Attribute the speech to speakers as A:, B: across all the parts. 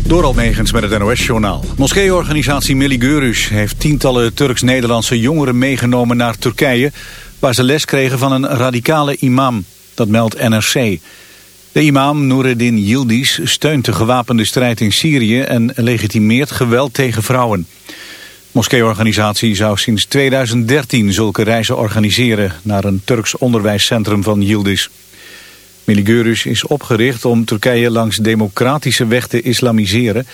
A: Door Almegens met het NOS-journaal. Moskeeorganisatie Milli Görüş heeft tientallen Turks-Nederlandse jongeren meegenomen naar Turkije... waar ze les kregen van een radicale imam. Dat meldt NRC. De imam Noureddin Yildiz steunt de gewapende strijd in Syrië... en legitimeert geweld tegen vrouwen. Moskeeorganisatie zou sinds 2013 zulke reizen organiseren... naar een Turks onderwijscentrum van Yildiz. Miligurus is opgericht om Turkije langs democratische weg te islamiseren.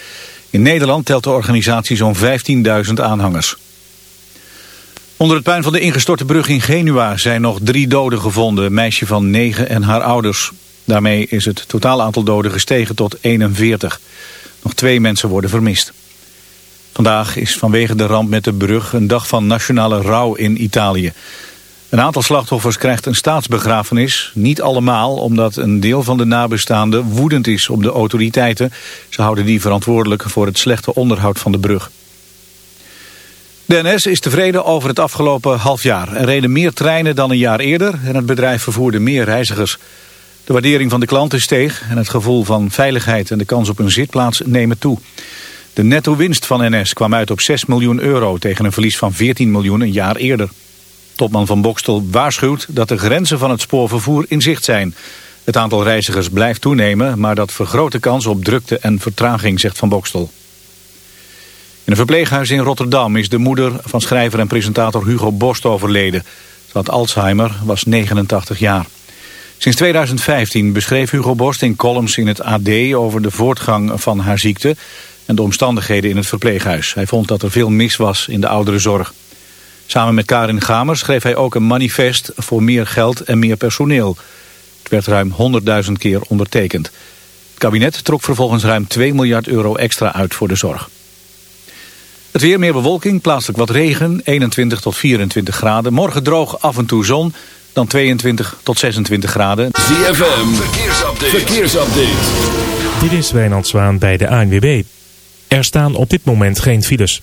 A: In Nederland telt de organisatie zo'n 15.000 aanhangers. Onder het puin van de ingestorte brug in Genua zijn nog drie doden gevonden. Een meisje van 9 en haar ouders. Daarmee is het totaal aantal doden gestegen tot 41. Nog twee mensen worden vermist. Vandaag is vanwege de ramp met de brug een dag van nationale rouw in Italië. Een aantal slachtoffers krijgt een staatsbegrafenis. Niet allemaal, omdat een deel van de nabestaanden woedend is op de autoriteiten. Ze houden die verantwoordelijk voor het slechte onderhoud van de brug. De NS is tevreden over het afgelopen half jaar. Er reden meer treinen dan een jaar eerder en het bedrijf vervoerde meer reizigers. De waardering van de klanten steeg en het gevoel van veiligheid en de kans op een zitplaats nemen toe. De netto winst van NS kwam uit op 6 miljoen euro tegen een verlies van 14 miljoen een jaar eerder. Topman van Bokstel waarschuwt dat de grenzen van het spoorvervoer in zicht zijn. Het aantal reizigers blijft toenemen, maar dat vergroot de kans op drukte en vertraging, zegt Van Bokstel. In een verpleeghuis in Rotterdam is de moeder van schrijver en presentator Hugo Borst overleden. Ze had Alzheimer, was 89 jaar. Sinds 2015 beschreef Hugo Borst in columns in het AD over de voortgang van haar ziekte en de omstandigheden in het verpleeghuis. Hij vond dat er veel mis was in de ouderenzorg. Samen met Karin Gamer schreef hij ook een manifest voor meer geld en meer personeel. Het werd ruim 100.000 keer ondertekend. Het kabinet trok vervolgens ruim 2 miljard euro extra uit voor de zorg. Het weer, meer bewolking, plaatselijk wat regen, 21 tot 24 graden. Morgen droog, af en toe zon, dan 22 tot 26 graden.
B: ZFM, verkeersupdate. verkeersupdate.
C: Dit is Wijnand Zwaan bij de ANWB. Er staan op dit moment geen files.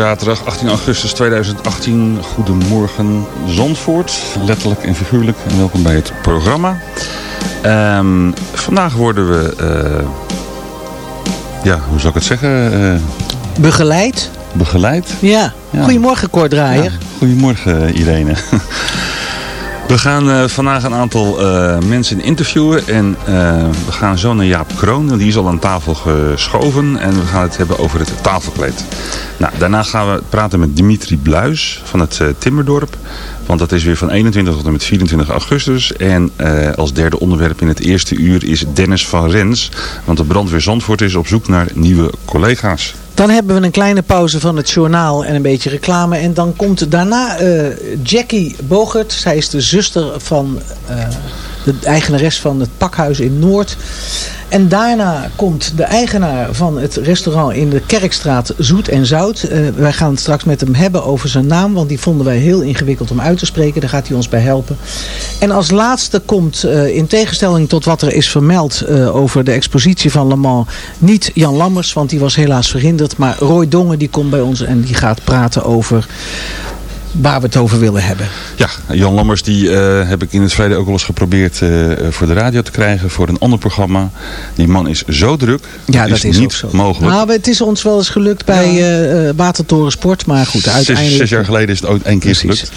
D: Zaterdag 18 augustus 2018, goedemorgen Zandvoort, letterlijk en figuurlijk. En welkom bij het programma. Ehm, vandaag worden we, eh, ja, hoe zou ik het zeggen, eh,
E: Begeleid?
D: begeleid.
E: Ja.
D: Ja.
E: Goedemorgen, Cor Draaier.
D: Ja, goedemorgen Irene. We gaan eh, vandaag een aantal eh, mensen interviewen en eh, we gaan zo naar Jaap Kroon. Die is al aan tafel geschoven en we gaan het hebben over het tafelkleed. Nou, daarna gaan we praten met Dimitri Bluis van het Timmerdorp. Want dat is weer van 21 tot en met 24 augustus. En als derde onderwerp in het eerste uur is Dennis van Rens. Want de brandweer Zandvoort is op zoek naar nieuwe collega's.
E: Dan hebben we een kleine pauze van het journaal en een beetje reclame. En dan komt daarna eh, Jackie Bogert. Zij is de zuster van eh, de eigenares van het pakhuis in Noord. En daarna komt de eigenaar van het restaurant in de Kerkstraat Zoet en Zout. Eh, wij gaan het straks met hem hebben over zijn naam. Want die vonden wij heel ingewikkeld om uit te spreken. Daar gaat hij ons bij helpen. En als laatste komt, eh, in tegenstelling tot wat er is vermeld eh, over de expositie van Le Mans, niet Jan Lammers, want die was helaas verhinderd. Maar Roy Dongen die komt bij ons en die gaat praten over waar we het over willen hebben.
D: Ja, Jan Lammers die eh, heb ik in het verleden ook wel eens geprobeerd eh, voor de radio te krijgen. Voor een ander programma. Die man is zo druk.
E: Ja, dat
D: is,
E: is,
D: niet
E: ook zo.
D: mogelijk.
E: Nou, het is ons wel eens gelukt bij eh, eh, Watertoren Sport, maar goed,
D: Zes,
E: uiteindelijk...
D: zes jaar geleden is het ook één keer
E: Precies.
D: gelukt.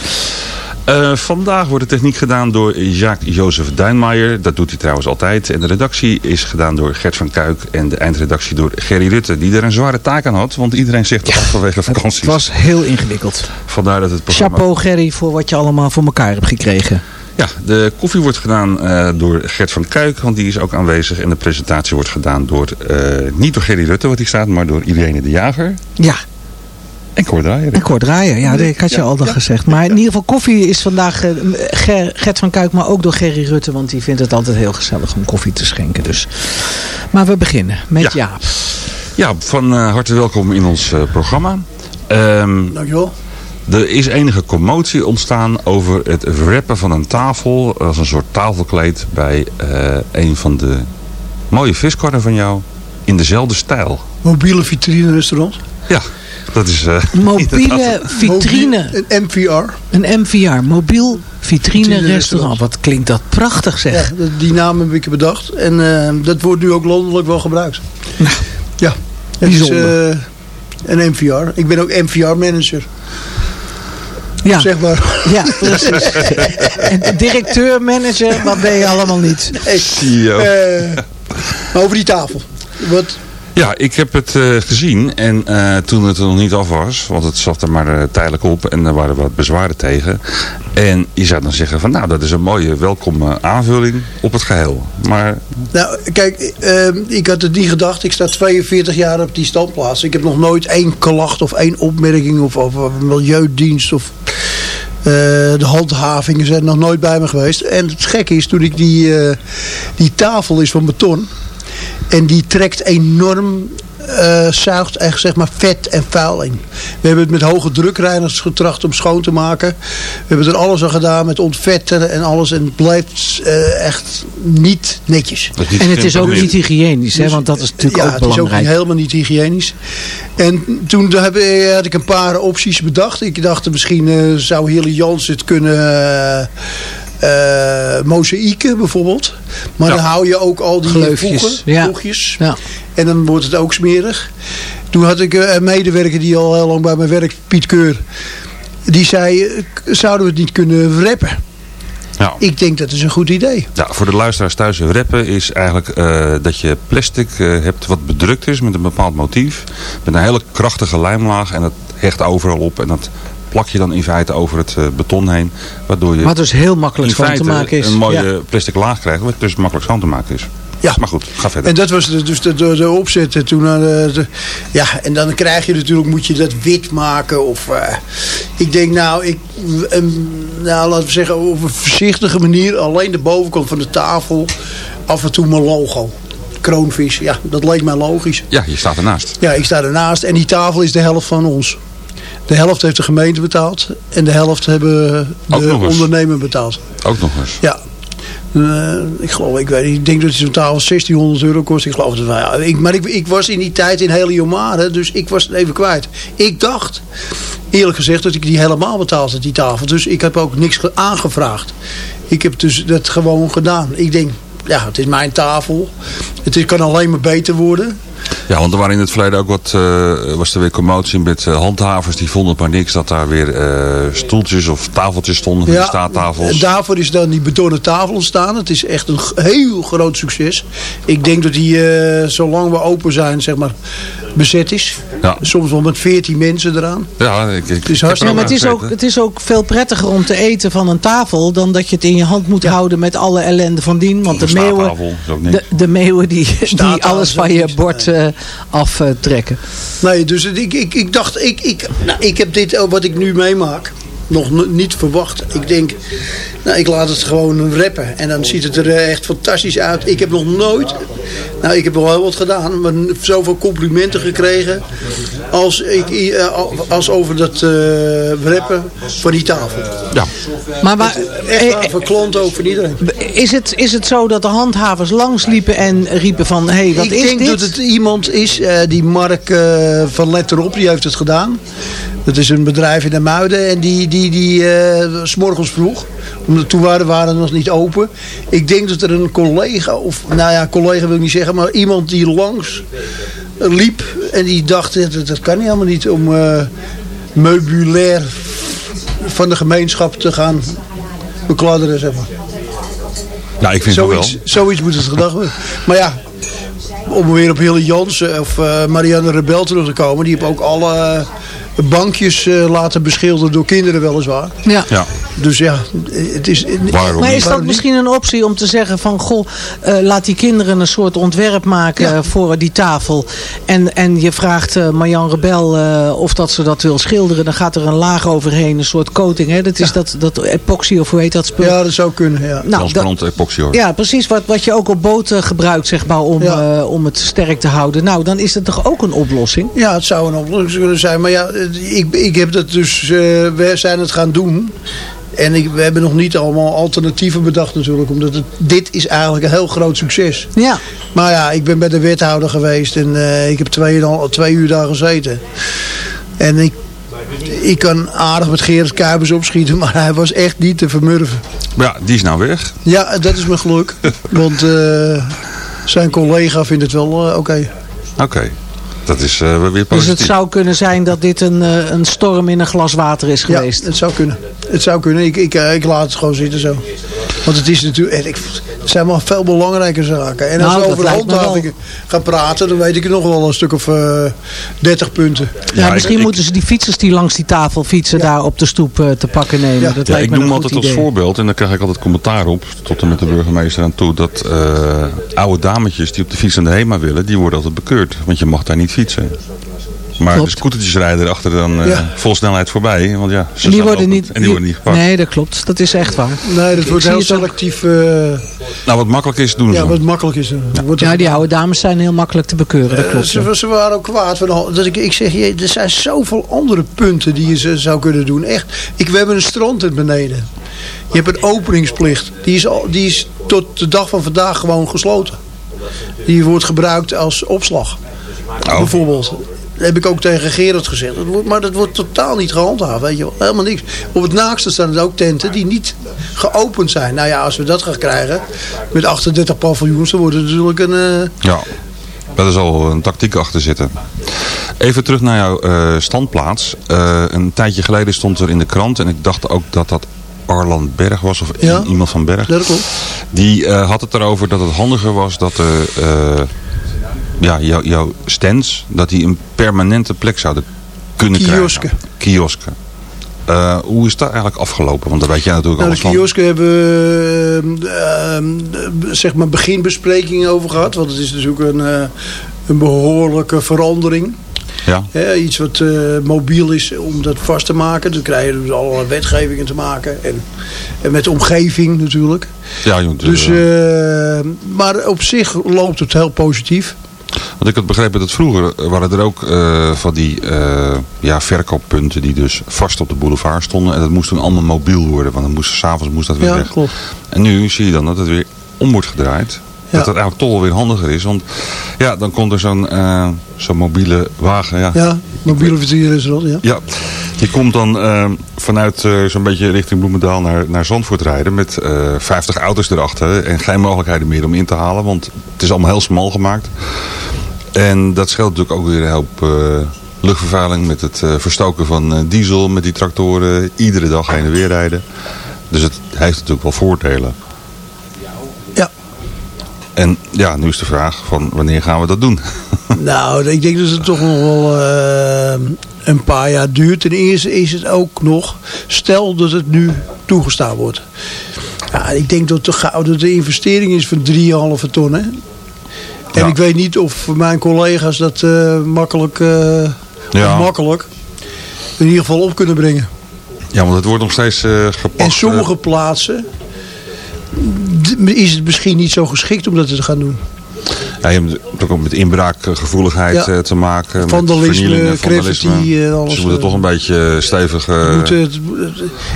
D: Eh, vandaag wordt de techniek gedaan door Jacques-Jozef Duinmaier. Dat doet hij trouwens altijd. En de redactie is gedaan door Gert van Kuik. En de eindredactie door Gerry Rutte. Die er een zware taak aan had. Want iedereen zegt af vanwege vakanties.
E: Het was heel ingewikkeld.
D: Vandaar dat het programma...
E: Chapeau Gerry voor wat je allemaal voor elkaar hebt gekregen.
D: Ja, de koffie wordt gedaan eh, door Gert van Kuik. Want die is ook aanwezig. En de presentatie wordt gedaan door... eh, niet door Gerry Rutte wat hier staat. Maar door Irene de Jager.
E: Ja,
D: En Cor Draaier.
E: en Cor Draaien. Ja, dat ik had je al dan gezegd. Maar in ieder geval koffie is vandaag eh, Ger- Gert van Kuik, maar ook door Gerry Rutte. Want die vindt het altijd heel gezellig om koffie te schenken. Dus. Maar we beginnen met
D: Ja.
E: Jaap.
D: Ja, van eh, harte welkom in ons eh, programma. Ehm,
F: Dankjewel.
D: Er is enige commotie ontstaan over het wrappen van een tafel als een soort tafelkleed bij eh, een van de mooie viskarren van jou in dezelfde stijl.
F: Mobiele vitrine restaurant.
D: Ja, dat is... eh,
E: Mobiele vitrine.
F: Mobiel- Een MVR.
E: Een MVR, mobiel vitrine
F: Vitrine
E: restaurant. Wat klinkt dat prachtig zeg.
F: Ja, die naam heb ik bedacht. En eh, dat wordt nu ook landelijk wel gebruikt. Ja. Het is
E: Bijzonder.
F: eh, een MVR. Ik ben ook MVR-manager.
E: Ja,
F: Zeg maar.
E: ja precies. en directeur, manager, wat ben je allemaal niet.
F: Eh, maar over die tafel. Wat,
D: Ja, ik heb het eh, gezien en eh, toen het er nog niet af was, want het zat er maar eh, tijdelijk op en er waren wat bezwaren tegen. En je zou dan zeggen van nou, dat is een mooie welkome aanvulling op het geheel. Maar
F: nou, kijk, eh, ik had het niet gedacht. Ik sta 42 jaar op die standplaats. Ik heb nog nooit één klacht of één opmerking of, of milieudienst of eh, de handhavingen zijn nog nooit bij me geweest. En het gekke is, toen ik die, die tafel is van beton en die trekt enorm eh, zuigt echt zeg maar vet en vuil in. We hebben het met hoge drukreinigers getracht om schoon te maken. We hebben er alles aan gedaan met ontvetten en alles. En het blijft eh, echt niet netjes.
D: niet
E: En het is ook niet hygiënisch, hè, want dat is natuurlijk
F: ja,
E: ook
F: het is ook
E: belangrijk.
F: helemaal niet hygiënisch. En toen heb, had ik een paar opties bedacht. Ik dacht misschien eh, zou Hille Jans het kunnen eh eh, mozaïeken bijvoorbeeld. Maar
D: Ja.
F: dan hou je ook al die
E: Gleufjes,
F: voegen,
E: ja.
F: voegjes.
E: Ja.
F: En dan wordt het ook smerig. Toen had ik eh, een medewerker die al heel lang bij me werkt, Piet Keur. Die zei, eh, zouden we het niet kunnen wrappen?
D: Ja.
F: Ik denk dat is een goed idee.
D: Ja, voor de luisteraars thuis, rappen is eigenlijk eh, dat je plastic eh, hebt wat bedrukt is met een bepaald motief. Met een hele krachtige lijmlaag en dat hecht overal op en dat plak je dan in feite over het eh, beton heen. Waardoor je
E: Wat dus heel makkelijk
D: in
E: schoon te maken is.
D: een mooie
E: Ja.
D: plastic laag krijgt wat dus makkelijk schoon te maken is.
F: Ja.
D: Maar goed, ga verder.
F: En dat was de- dus de, de, de opzet. En Toen, eh, de, ja, en dan krijg je natuurlijk, moet je dat wit maken. Of, eh, ik denk nou, ik, nou, laten we zeggen, op een voorzichtige manier. Alleen de bovenkant van de tafel. Af en toe mijn logo. Kroonvis, ja, dat leek mij logisch.
D: Ja, je staat ernaast.
F: Ja, ik sta ernaast. En die tafel is de helft van ons. De helft heeft de gemeente betaald. En de helft hebben de ondernemer betaald.
D: Ook nog eens.
F: Ja. Eh, ik geloof, ik weet niet, ik denk dat het zo'n tafel 1600 euro kost. Ik geloof het wel. Ja, ik, maar ik, ik was in die tijd in Heliomare, dus ik was het even kwijt. Ik dacht, eerlijk gezegd, dat ik die helemaal betaalde, die tafel. Dus ik heb ook niks ge- aangevraagd. Ik heb dus dat gewoon gedaan. Ik denk, ja, het is mijn tafel. Het is, kan alleen maar beter worden.
D: Ja, want er waren in het verleden ook wat, eh, was er weer commotie met eh, handhavers. Die vonden het maar niks dat daar weer eh, stoeltjes of tafeltjes stonden, van die staattafels.
F: En daarvoor is dan die betonnen tafel ontstaan. Het is echt een heel groot succes. Ik denk dat die, eh, zolang we open zijn, zeg maar, bezet is.
D: Ja.
F: Soms wel met 14 mensen eraan.
D: Ja, ik, ik,
F: Het is hartstikke-
E: Ja, maar het is, ook, het is ook veel prettiger om te eten van een tafel dan dat je het in je hand moet houden met alle ellende van dien. Want de meeuwen, de, de meeuwen die, die alles van je bord eh, aftrekken.
F: Nee, dus ik, ik, ik dacht, ik, ik, nou, ik heb dit, eh, wat ik nu meemaak, nog niet verwacht. Ik denk, nou, ik laat het gewoon rappen. En dan ziet het er eh, echt fantastisch uit. Ik heb nog nooit, nou, ik heb wel heel wat gedaan, maar zoveel complimenten gekregen als, ik, eh, als over dat eh rappen van die tafel.
D: Ja,
E: Maar waar,
F: Echt waar, voor klanten ook, voor iedereen.
E: is, het, is het zo dat de handhavers langsliepen en riepen van, hé, hey, wat
F: ik
E: is
F: denk
E: dit?
F: dat het iemand is, eh, die Mark eh, van Letterop, die heeft het gedaan. Dat is een bedrijf in de Muiden en die, die, die eh, s morgens vroeg, omdat toen waren, waren nog niet open. Ik denk dat er een collega, of nou ja, collega wil ik niet zeggen, maar iemand die langs liep en die dacht, dat, dat kan helemaal niet om eh, meubilair van de gemeenschap te gaan bekladderen, zeg maar.
D: ja ik vind het wel.
F: Zoiets, zoiets moet het gedacht worden. Maar ja, om weer op Hille Jansen of eh, Marianne Rebel terug te komen. Die hebben ook alle bankjes eh, laten beschilderen door kinderen weliswaar.
E: Ja.
D: Ja,
F: Dus ja, het is...
D: waarom
E: Maar is dat misschien een optie om te zeggen van... goh, eh, laat die kinderen een soort ontwerp maken
F: Ja.
E: voor die tafel. En, en je vraagt eh Marjan Rebel eh, of dat ze dat wil schilderen. Dan gaat er een laag overheen, een soort coating. Hè? Dat is dat, dat epoxy of hoe heet dat spul?
F: Ja, dat zou kunnen, ja.
E: nou,
D: Transparant epoxy hoor.
E: ja, precies. Wat, wat je ook op boten gebruikt zeg maar, om,
F: Ja.
E: eh, om het sterk te houden. Nou, dan is dat toch ook een oplossing?
F: Ja, het zou een oplossing kunnen zijn. Maar ja, ik, ik heb dat dus... eh, we zijn het gaan doen. En ik, we hebben nog niet allemaal alternatieven bedacht natuurlijk. Omdat het, dit is eigenlijk een heel groot succes.
E: Ja.
F: Maar ja, ik ben bij de wethouder geweest en eh, ik heb twee, twee uur daar gezeten. En ik, ik kan aardig met Gerrit Kuipers opschieten, maar hij was echt niet te vermurven.
D: Maar ja, die is nou weg.
F: Ja, dat is mijn geluk. Want eh, zijn collega vindt het wel eh, oké.
D: Oké, dat is eh, weer
E: Dus
D: positief.
E: het zou kunnen zijn dat dit een, eh, een storm in een glas water is
F: Ja,
E: geweest.
F: het zou kunnen. Het zou kunnen. Ik, ik, eh, ik laat het gewoon zitten zo. Want het is natuurlijk... Ik, het zijn wel veel belangrijke zaken. En als
E: Nou,
F: we
E: dat
F: over handhavingen gaan praten... dan weet ik nog wel een stuk of eh 30 punten.
E: Ja, misschien
D: ik-
E: moeten ze die fietsers die langs die tafel fietsen daar op de stoep eh, te pakken nemen.
F: Ja.
E: Dat
D: Ja,
E: lijkt
D: ik
E: me
D: noem
E: een
D: altijd
E: goed
D: als voorbeeld, en daar krijg ik altijd commentaar op, tot en met de burgemeester aan toe, dat eh, oude dametjes die op de fiets aan de HEMA willen, die worden altijd bekeurd, want je mag daar niet fietsen. Maar
E: Klopt.
D: de scootertjes rijden erachter dan eh,
F: Ja.
D: vol snelheid voorbij, want ja, ze
E: Die worden niet,
D: en die, worden niet gepakt.
E: Nee, dat klopt. Dat is echt waar.
F: Nee, dat wordt
E: zie
F: heel selectief... eh,
D: Nou, wat makkelijk is, doen ze.
F: ja, wat makkelijk is. Wordt er-
E: Ja, die oude dames zijn heel makkelijk te bekeuren. Dat
F: Eh,
E: klopt.
F: ze, ze waren ook kwaad. Van, dat ik, ik zeg, je, er zijn zoveel andere punten die je ze zou kunnen doen. Echt. Ik, we hebben een strand in beneden. Je hebt een openingsplicht. Die is, al, die is tot de dag van vandaag gewoon gesloten. Die wordt gebruikt als opslag.
D: Oh.
F: Bijvoorbeeld. Dat heb ik ook tegen Gerard gezegd. Dat wordt, maar dat wordt totaal niet gehandhaafd. Weet je wel. Helemaal niks. Op het naakste staan er ook tenten die niet geopend zijn. Nou ja, als we dat gaan krijgen. Met 38 paviljoens. Dan wordt het natuurlijk een... eh,
D: Ja, daar zal een tactiek achter zitten. Even terug naar jouw eh, standplaats. Eh, een tijdje geleden stond er in de krant, en ik dacht ook dat dat Arland Berg was, of
F: Ja.
D: iemand van Berg.
F: dat klopt.
D: Die had het erover dat het handiger was dat de, ja, jou- jouw stands, dat die een permanente plek zouden kunnen
F: Kiosken.
D: krijgen. Kiosken. Eh, hoe is dat eigenlijk afgelopen? Want daar weet jij natuurlijk
F: Nou,
D: alles
F: de
D: van.
F: kiosken hebben we eh, ehm, zeg maar beginbesprekingen over gehad. Want het is natuurlijk een, eh, een behoorlijke verandering.
D: Ja.
F: Hè, iets wat eh, mobiel is om dat vast te maken. Dan krijg je dus allerlei wetgevingen te maken. En, en met de omgeving natuurlijk.
D: Ja, joh,
F: Dus, maar op zich loopt het heel positief.
D: Want ik had begrepen dat vroeger waren er ook eh, van die eh, ja, verkooppunten die dus vast op de boulevard stonden. En dat moest toen allemaal mobiel worden, want dan moest, s'avonds moest dat weer
F: Ja,
D: weg.
F: klopt.
D: En nu zie je dan dat het weer om wordt gedraaid.
F: Ja.
D: Dat het eigenlijk toch wel weer handiger is. Want ja, dan komt er zo'n eh, zo'n mobiele wagen. Ja,
F: Ja, mobiele vertier is er al, ja.
D: ja, die komt dan eh, vanuit eh, zo'n beetje richting Bloemendaal naar, naar Zandvoort rijden met eh 50 auto's erachter en geen mogelijkheden meer om in te halen, want het is allemaal heel smal gemaakt. En dat scheelt natuurlijk ook weer een hoop luchtvervuiling met het verstoken van diesel met die tractoren, iedere dag heen en weer rijden. Dus het heeft natuurlijk wel voordelen.
F: Ja.
D: En ja, nu is de vraag van wanneer gaan we dat doen?
F: Nou, ik denk dat het toch nog wel een paar jaar duurt. Ten eerste is het ook nog, stel dat het nu toegestaan wordt. Ja, ik denk dat de, dat de investering is van 3,5 ton. Hè? En
D: Ja.
F: ik weet niet of mijn collega's dat eh, makkelijk, eh,
D: Ja.
F: makkelijk in ieder geval op kunnen brengen.
D: Ja, want het wordt nog steeds eh gepast.
F: En sommige plaatsen is het misschien niet zo geschikt om dat te gaan doen.
D: Je hebt ook met inbraakgevoeligheid
F: Ja.
D: eh, te maken.
F: Vandalisme, graffiti, eh, alles,
D: Dus ze moeten
F: eh.
D: toch een beetje stevig...
F: moet, het,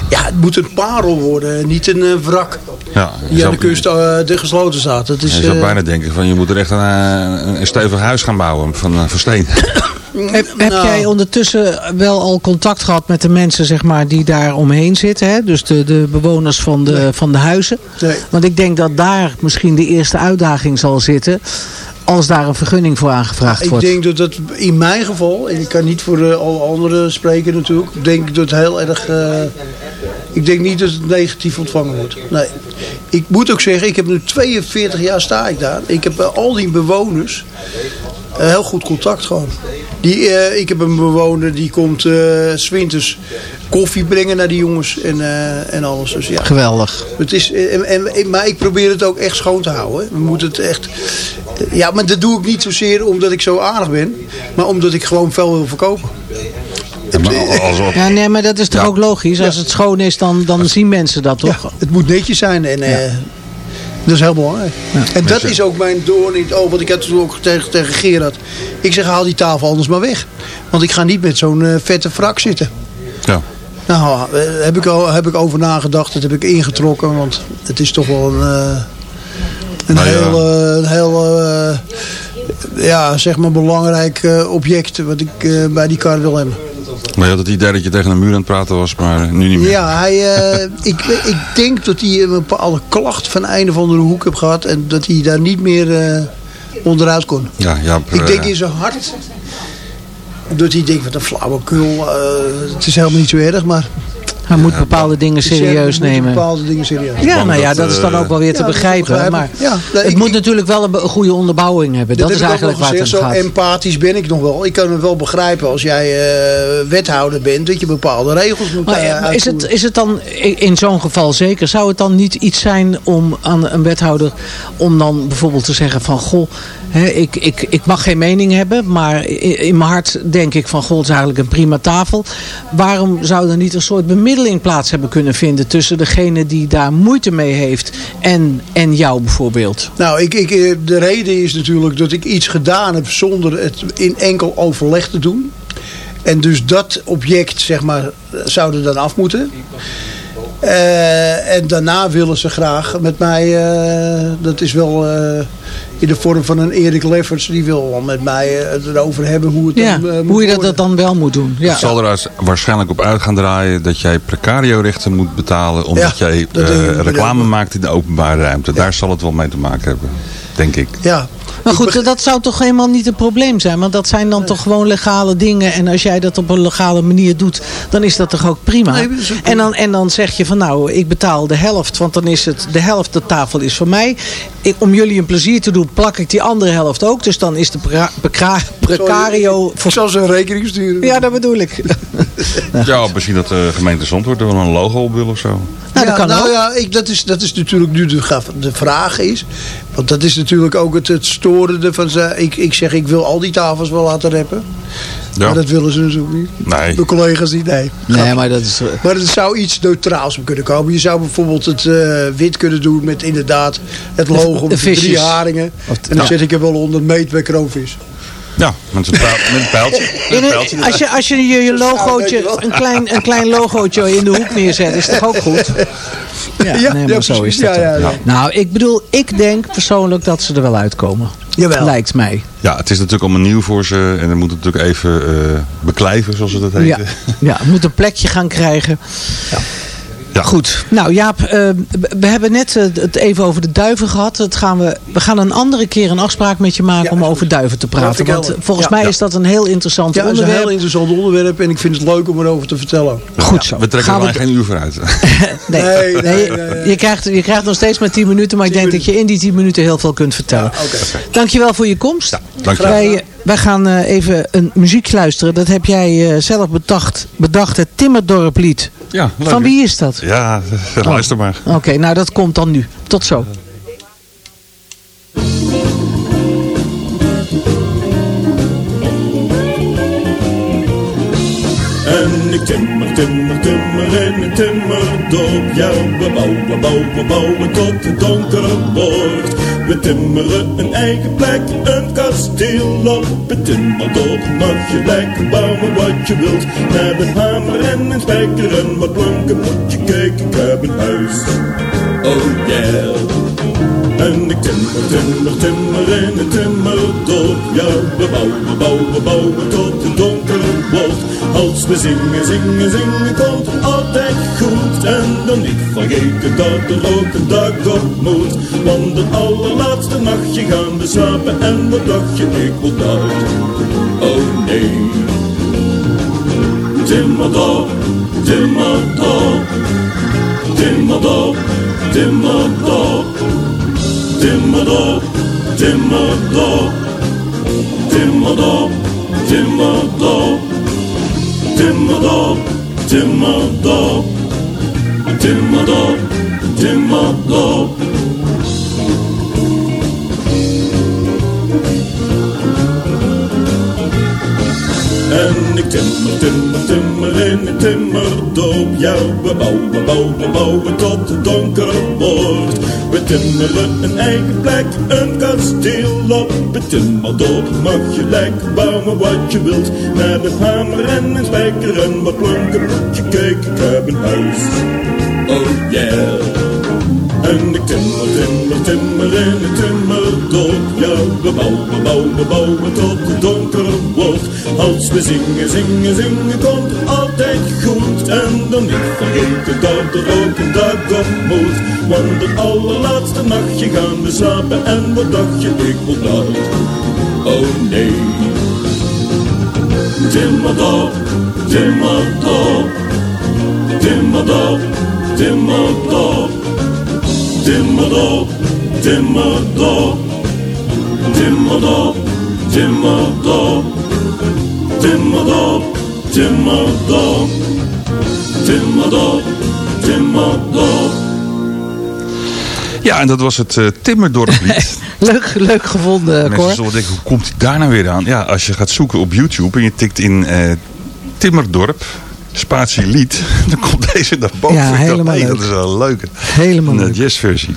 F: ja, het moet een parel worden, niet een wrak.
D: ja,
F: Die aan de kust de gesloten staat. Dat is,
D: je zou bijna denken van je moet er echt een, een stevig huis gaan bouwen van, van steen.
E: Heb, heb
F: Nou.
E: jij ondertussen wel al contact gehad met de mensen zeg maar, die daar omheen zitten? Hè? Dus de, de bewoners van de, van de huizen?
F: Nee.
E: Want ik denk dat daar misschien de eerste uitdaging zal zitten. Als daar een vergunning voor aangevraagd
F: Ik
E: wordt.
F: denk dat dat in mijn geval, en ik kan niet voor eh, alle anderen spreken natuurlijk, denk ik dat het heel erg, eh, ik denk niet dat het negatief ontvangen wordt. Nee. Ik moet ook zeggen, ik heb nu 42 jaar sta ik daar. Ik heb eh, al die bewoners eh, heel goed contact gewoon. Die, eh, ik heb een bewoner die komt eh, s zwinters koffie brengen naar die jongens en, eh, en alles. Dus ja.
E: Geweldig.
F: Het is, en, en, maar ik probeer het ook echt schoon te houden. We moeten het echt... Ja, maar dat doe ik niet zozeer omdat ik zo aardig ben. Maar omdat ik gewoon veel wil verkopen.
D: Ja, maar als, als-
E: Ja, nee, maar dat is toch
D: Ja.
E: ook logisch. Als het schoon is, dan, dan zien mensen dat toch?
F: Ja, het moet netjes zijn. En eh, dat is heel belangrijk. En dat is ook mijn doorn in het oog. Want ik had toen ook tegen, tegen Gerard. Ik zeg, haal die tafel anders maar weg. Want ik ga niet met zo'n eh, vette wrak zitten.
D: ja.
F: Nou, eh, heb ik, al, heb ik over nagedacht. Dat heb ik ingetrokken. Want het is toch wel een, eh, een
D: Nou ja.
F: heel, een heel ja, zeg maar belangrijk object. Wat ik bij die kar wil hebben.
D: Maar je had het idee dat je tegen een muur aan het praten was, maar nu niet meer.
F: Ja, hij, eh, ik, ik denk dat hij een bepaalde klacht van een of andere hoek heeft gehad. En dat hij daar niet meer eh, onderuit kon.
D: Ja, ja,
F: Ik denk
D: eh,
F: in zijn hart. Dat hij denkt, wat een flauwekul. het is helemaal niet zo erg, maar...
E: Hij moet bepaalde dingen serieus nemen.
F: bepaalde dingen serieus
E: Ja, nou ja,
D: dat,
E: is dan ook wel weer te begrijpen. Maar het
F: ik-
E: moet natuurlijk wel een goede onderbouwing hebben. Dat, is eigenlijk
F: wel
E: waar het om
F: Zo
E: gaat.
F: empathisch ben ik nog wel. Ik kan het wel begrijpen als jij eh, wethouder bent. Dat je bepaalde regels moet
E: Maar,
F: eh,
E: is, het,
F: uitvoeren.
E: is het dan in zo'n geval zeker? Zou het dan niet iets zijn om aan een wethouder om dan bijvoorbeeld te zeggen van goh, ik, ik, ik mag geen mening hebben, maar in mijn hart denk ik van het is eigenlijk een prima tafel. Waarom zou er niet een soort bemiddeling plaats hebben kunnen vinden tussen degene die daar moeite mee heeft en, en jou bijvoorbeeld?
F: Nou, ik, ik, eh, de reden is natuurlijk dat ik iets gedaan heb zonder het in enkel overleg te doen. En dus dat object, zeg maar, zouden dan af moeten. Eh, en daarna willen ze graag met mij, eh, dat is wel in de vorm van een Erik Lefferts, die wil wel met mij eh, het erover hebben hoe het
E: Ja,
F: dan eh,
E: hoe je dat, dan wel moet doen. Ja.
D: Het zal er als- waarschijnlijk op uit gaan draaien dat jij precario-rechten moet betalen. Omdat
F: Ja,
D: jij eh, reclame maakt in de openbare ruimte. Daar zal het wel mee te maken hebben, denk ik.
F: Ja.
E: Maar goed, dat zou toch helemaal niet een probleem zijn? Want dat zijn dan toch gewoon legale dingen. En als jij dat op een legale manier doet, dan is dat toch ook prima?
F: Nee, ook
E: en, dan, en dan zeg je van nou, ik betaal de helft. Want dan is het, de helft de tafel is voor mij. Ik, om jullie een plezier te doen, plak ik die andere helft ook. Dus dan is de preca- preca- precario...
F: Ik zal ze een rekening sturen.
E: Ja, dat bedoel ik.
D: Ja, misschien dat de gemeente Zandvoort er wel een logo op wil of zo.
E: Nou, dat kan
F: nou
E: ook.
F: ja, ik, dat, is, dat is natuurlijk nu de, de vraag is. Want dat is natuurlijk ook het, het storende van ze. Ik, ik zeg, ik wil al die tafels wel laten reppen.
D: Ja.
F: Maar dat willen ze natuurlijk niet.
D: Nee.
F: De collega's niet, nee.
E: Nee, maar dat is...
F: Maar het zou iets neutraals kunnen komen. Je zou bijvoorbeeld het eh, wit kunnen doen met inderdaad het logo
E: de
F: met de drie haringen. En dan
E: ja.
F: zet ik er wel onder meet bij kroonvis.
D: Ja, met een, pijl, met een pijltje. Met
E: In
D: een
E: een-
D: pijltje
E: als je, als je je, je logootje, een klein, een klein logootje in de hoek neerzet, is toch ook goed? Ja,
F: Ja,
E: nee,
F: ja,
E: maar zo is dat.
F: Ja, ja, ja.
E: Nou, ik bedoel, ik denk persoonlijk dat ze er wel uitkomen.
F: Jawel.
E: Lijkt mij.
D: Ja, het is natuurlijk allemaal nieuw voor ze. En dan moet het natuurlijk even eh, beklijven, zoals ze dat
E: Ja,
D: heten.
E: ja, het moet een plekje gaan krijgen.
D: Ja.
E: Goed. Nou Jaap, eh, we hebben net eh, het even over de duiven gehad. Dat gaan we, we gaan een andere keer een afspraak met je maken
F: Ja,
E: om over duiven te praten. Want
F: helpen.
E: volgens
F: Ja.
E: mij
F: Ja.
E: is dat een heel interessant
F: Ja, dat is een
E: onderwerp.
F: heel interessant onderwerp en ik vind het leuk om erover te vertellen.
E: Goed zo.
D: We trekken
E: Gaan
D: er
E: we
D: geen uur vooruit.
E: Nee,
F: Nee,
E: nee,
F: nee,
E: je-
F: nee, nee.
E: Je, krijgt, je krijgt nog steeds maar 10 minuten, maar ik denk dat je in die 10 minuten heel veel kunt vertellen.
F: Oké.
E: Dankjewel voor je komst.
D: Dankjewel.
E: Wij, wij gaan eh, even een muziek luisteren. Dat heb jij eh, zelf bedacht, bedacht, het Timmerdorp lied.
D: Ja, leuk,
E: Van wie is dat?
D: Ja, luister maar.
E: Oké, nou dat komt dan nu. Tot zo.
G: Timmer, timmer, timmer in het timmerdorp. Ja, we bouwen, we bouwen, we bouwen tot het donker wordt. We timmeren een eigen plek, een kasteel op het timmerdorp. Mag je lekker bouwen wat je wilt. Met een hamer en een spijker en wat planken moet je kijken, ik heb een huis. Oh yeah. En ik timmer, timmer, timmer in het timmerdorp. Ja, we bouwen, we bouwen, we bouwen tot het donker wordt. Als we zingen, zingen, zingen, komt het altijd goed. En dan niet vergeten dat er ook een dag op moet. Want de allerlaatste nachtje gaan we slapen. En wat dacht je, ik word uit. Oh nee. Timmerdorp, timmerdorp. Timmerdorp, timmerdorp. Timmerdorp, timmerdorp. Timmerdorp, timmerdorp. Timmerdorp, timmerdorp. Timmerdorp, timmerdorp. En ik timmer, timmer, timmer in het timmerdorp. Ja, we bouwen, we bouwen, we bouwen tot het donker wordt. We timmeren een eigen plek, een kasteel op het timmerdorp. Mag je lekker bouwen wat je wilt. Met een hamer en een spijker en wat planken moet je kijken, ik heb een huis. Oh yeah. En ik timmer, timmer, timmer in het timmerdorp. Ja, we bouwen, we bouwen, we bouwen tot het donker wordt. Als we zingen, zingen, zingen, komt het altijd goed. En dan niet vergeten dat er ook een dag op moet. Want het allerlaatste nachtje gaan we slapen. En wat dacht je, ik word uit. Oh nee. Timmerdorp, timmerdorp. Timmerdorp, timmerdorp. Timmerdorp, timmerdorp. Timmerdorp, timmerdorp. Timmerdorp, timmerdorp. Timmerdorp, timmerdorp.
D: Ja, en dat was het eh Timmerdorplied.
E: Leuk, leuk gevonden,
D: Mensen
E: Cor.
D: zullen denken, hoe komt hij daar nou weer aan? Ja, als je gaat zoeken op YouTube en je tikt in eh, Timmerdorp, spatie lied, dan komt deze naar boven.
E: Ja, helemaal
D: hey,
E: leuk.
D: Dat is wel een leuke.
E: Helemaal
D: Een
E: leuk.
D: uh, jazzversie.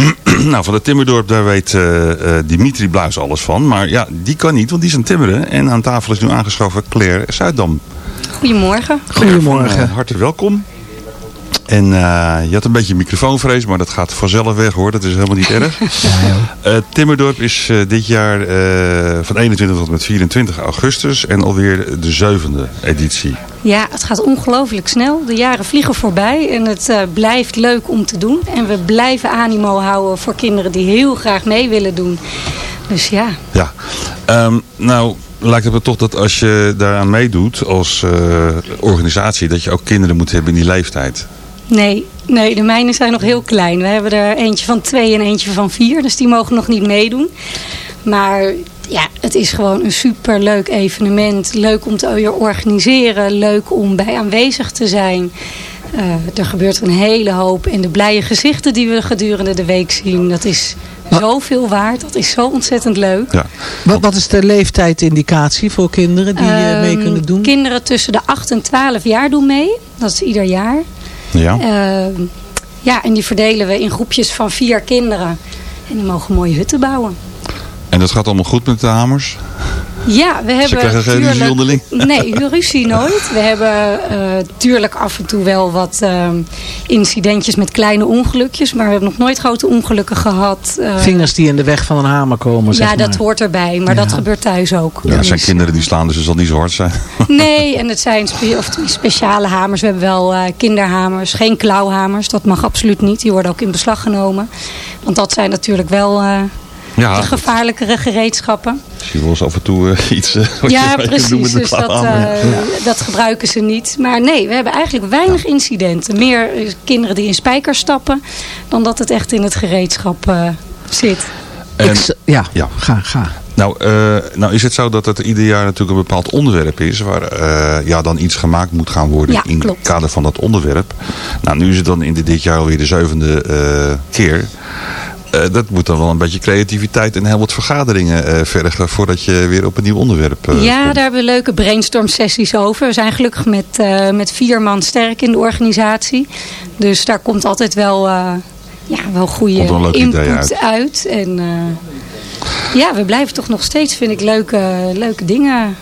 D: nou, van de Timmerdorp, daar weet eh, eh, Dimitri Bluis alles van. Maar ja, die kan niet, want die is het timmeren. En aan tafel is nu aangeschoven Claire Zuidam.
H: Goedemorgen.
E: Goedemorgen.
D: Uh, hartelijk welkom. En uh, je had een beetje microfoonvrees, maar dat gaat vanzelf weg hoor. Dat is helemaal niet erg. Uh, Timmerdorp is uh, dit jaar van 21 tot met 24 augustus en alweer de zevende editie.
H: Ja, het gaat ongelooflijk snel. De jaren vliegen voorbij en het uh, blijft leuk om te doen. En we blijven animo houden voor kinderen die heel graag mee willen doen. Dus ja.
D: Ja, um, nou lijkt het me toch dat als je daaraan meedoet als uh, organisatie, dat je ook kinderen moet hebben in die leeftijd.
H: Nee, nee, de mijnen zijn nog heel klein. We hebben er eentje van twee en eentje van vier. Dus die mogen nog niet meedoen. Maar ja, het is gewoon een superleuk evenement. Leuk om te organiseren. Leuk om bij aanwezig te zijn. Uh, er gebeurt een hele hoop. En de blije gezichten die we gedurende de week zien. Dat is zoveel waard. Dat is zo ontzettend leuk.
D: Ja.
E: Wat, wat is de leeftijdindicatie voor kinderen die uh, mee kunnen doen?
H: Kinderen tussen de 8 en 12 jaar doen mee. Dat is ieder jaar.
D: Ja.
H: Uh, ja, en die verdelen we in groepjes van vier kinderen. En die mogen mooie hutten bouwen.
D: En dat gaat allemaal goed met de hamers?
H: Ja, we hebben...
D: Ze krijgen geen ruzie onderling?
H: Nee, ruzie nooit. We hebben eh tuurlijk af en toe wel wat eh, incidentjes met kleine ongelukjes. Maar we hebben nog nooit grote ongelukken gehad. eh,
E: Vingers die in de weg van een hamer komen, zeg
H: ja, dat
E: maar.
H: hoort erbij. Maar dat gebeurt thuis ook.
D: Ja, het zijn
H: Dus-
D: kinderen die slaan, dus het zal niet zo hard zijn.
H: Nee, en het zijn spe- of speciale hamers. We hebben wel eh, kinderhamers, geen klauwhamers. Dat mag absoluut niet. Die worden ook in beslag genomen. Want dat zijn natuurlijk wel eh,
D: Ja,
H: de gevaarlijkere gereedschappen.
D: Zie je wel eens af en toe eh, iets eh, wat
H: Ja,
D: je bij kunt doen met
H: precies. Dus dat, eh, dat gebruiken ze niet. Maar nee, we hebben eigenlijk weinig incidenten. Meer kinderen die in spijkers stappen... dan dat het echt in het gereedschap eh, zit.
D: En-
E: Ik s- ja,
D: Ja.
E: ga, ga.
D: Nou, eh, nou is het zo dat het ieder jaar natuurlijk een bepaald onderwerp is waar eh, ja, dan iets gemaakt moet gaan worden
H: Ja,
D: in het kader van dat onderwerp. Nou, nu is het dan in dit jaar alweer de zevende eh, keer. Eh, dat moet dan wel een beetje creativiteit en heel wat vergaderingen eh, vergen voordat je weer op een nieuw onderwerp eh,
H: ja,
D: komt.
H: daar hebben we leuke brainstorm sessies over. We zijn gelukkig met, met vier man sterk in de organisatie. Dus daar komt altijd wel, ja, wel goede input uit.
D: uit.
H: En ja, we blijven toch nog steeds, vind ik, leuke, leuke dingen.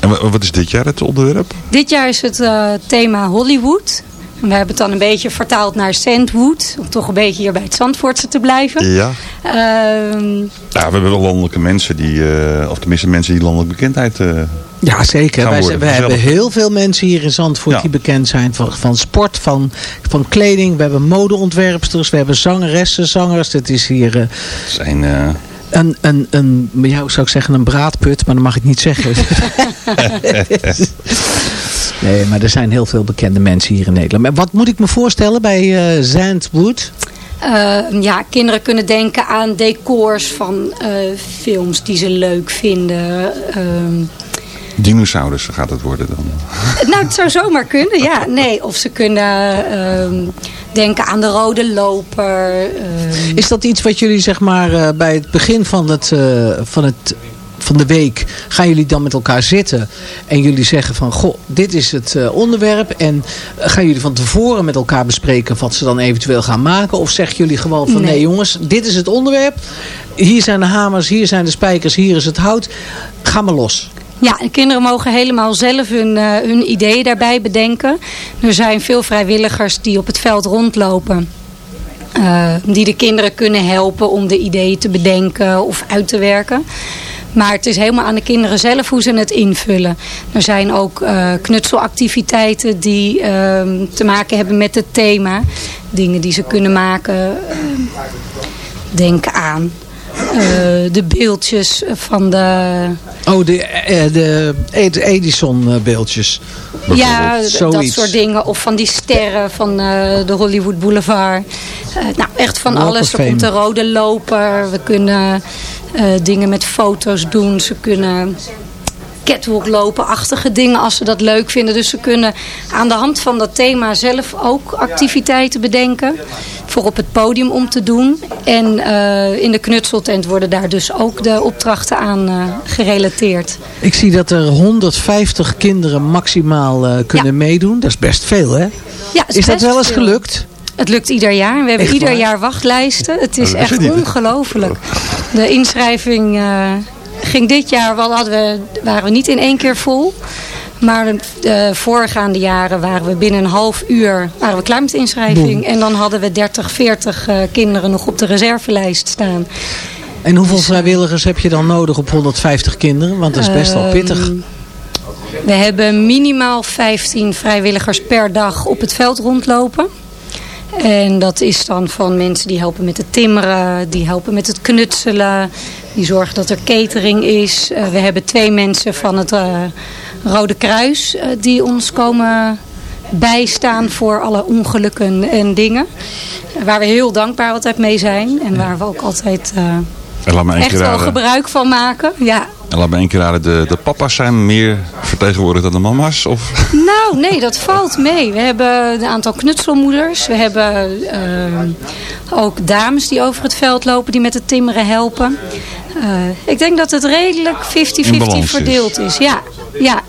D: En wa- wat is dit jaar het onderwerp?
H: Dit jaar is het thema Hollywood. We hebben het dan een beetje vertaald naar Sandwood. Om toch een beetje hier bij het Zandvoortse te blijven.
D: Ja.
H: Ehm,
D: ja, we hebben wel landelijke mensen die, eh, of tenminste mensen die landelijke bekendheid eh,
E: Ja, zeker. Wij,
D: worden,
E: hebben heel veel mensen hier in Zandvoort
D: Ja.
E: die bekend zijn van, van sport, van, van kleding. We hebben modeontwerpsters, we hebben zangeressen, zangers. Het is hier eh,
D: zijn... eh,
E: een, een, een, ja, hoe zou ik zeggen, een braadput, maar dat mag ik niet zeggen. nee, maar er zijn heel veel bekende mensen hier in Nederland. Maar wat moet ik me voorstellen bij eh Zandwood?
H: Eh, ja, kinderen kunnen denken aan decors van eh, films die ze leuk vinden. Ehm,
D: dinosaurus gaat het worden dan.
H: nou, het zou zomaar kunnen, ja. Nee, of ze kunnen ehm, denken aan de rode loper. ehm.
E: Is dat iets wat jullie zeg maar eh, bij het begin van, het, eh, van, het, van de week gaan jullie dan met elkaar zitten en jullie zeggen van goh, dit is het eh, onderwerp en eh, gaan jullie van tevoren met elkaar bespreken wat ze dan eventueel gaan maken of zeggen jullie gewoon van nee,
H: Nee.
E: jongens, dit is het onderwerp, hier zijn de hamers, hier zijn de spijkers, hier is het hout, ga maar los.
H: Ja, de kinderen mogen helemaal zelf hun, eh, hun ideeën daarbij bedenken. Er zijn veel vrijwilligers die op het veld rondlopen. die de kinderen kunnen helpen om de ideeën te bedenken of uit te werken. Maar het is helemaal aan de kinderen zelf hoe ze het invullen. Er zijn ook eh, knutselactiviteiten die ehm, te maken hebben met het thema. Dingen die ze kunnen maken. ehm, denk aan eh, de beeldjes van de...
E: Oh, de, eh, de Ed- Edison eh, beeldjes.
H: Ja, dat soort dingen. Of van die sterren van eh, de Hollywood Boulevard. Eh, nou, echt van alles. Er
E: Fame.
H: komt de rode loper. We kunnen eh, dingen met foto's doen. Ze kunnen catwalk lopen-achtige dingen als ze dat leuk vinden. Dus ze kunnen aan de hand van dat thema zelf ook activiteiten bedenken. Voor op het podium om te doen. En eh, in de knutseltent worden daar dus ook de opdrachten aan eh, gerelateerd.
E: Ik zie dat er 150 kinderen maximaal eh, kunnen meedoen. Dat is best veel, hè?
H: Ja,
E: Is dat wel eens
H: veel.
E: gelukt?
H: Het lukt ieder jaar. We hebben
E: Echt
H: ieder
E: waar?
H: jaar wachtlijsten. Het is echt ongelooflijk. De inschrijving ging dit jaar, wel hadden we, waren we niet in één keer vol. Maar de, de voorgaande jaren waren we binnen een half uur waren we klaar met de inschrijving. En dan hadden we 30, 40 eh, kinderen nog op de reservelijst staan.
E: En hoeveel vrijwilligers heb je dan nodig op 150 kinderen? Want dat is best wel
H: Ehm,
E: pittig.
H: We hebben minimaal 15 vrijwilligers per dag op het veld rondlopen. En dat is dan van mensen die helpen met het timmeren, die helpen met het knutselen, die zorgen dat er catering is. Eh, we hebben twee mensen van het eh, Rode Kruis eh, die ons komen bijstaan voor alle ongelukken en dingen. Waar we heel dankbaar altijd mee zijn en waar we ook altijd
D: En laat me
H: echt wel gebruik van maken. Ja,
D: En laat me één keer raden, de, de papa's zijn meer vertegenwoordigd dan de mama's? Of?
H: Nou, nee, dat valt mee. We hebben een aantal knutselmoeders. We hebben eh, ook dames die over het veld lopen die met het timmeren helpen. Eh, ik denk dat het redelijk 50-50
D: In balans is.
H: verdeeld is. Ja, ja.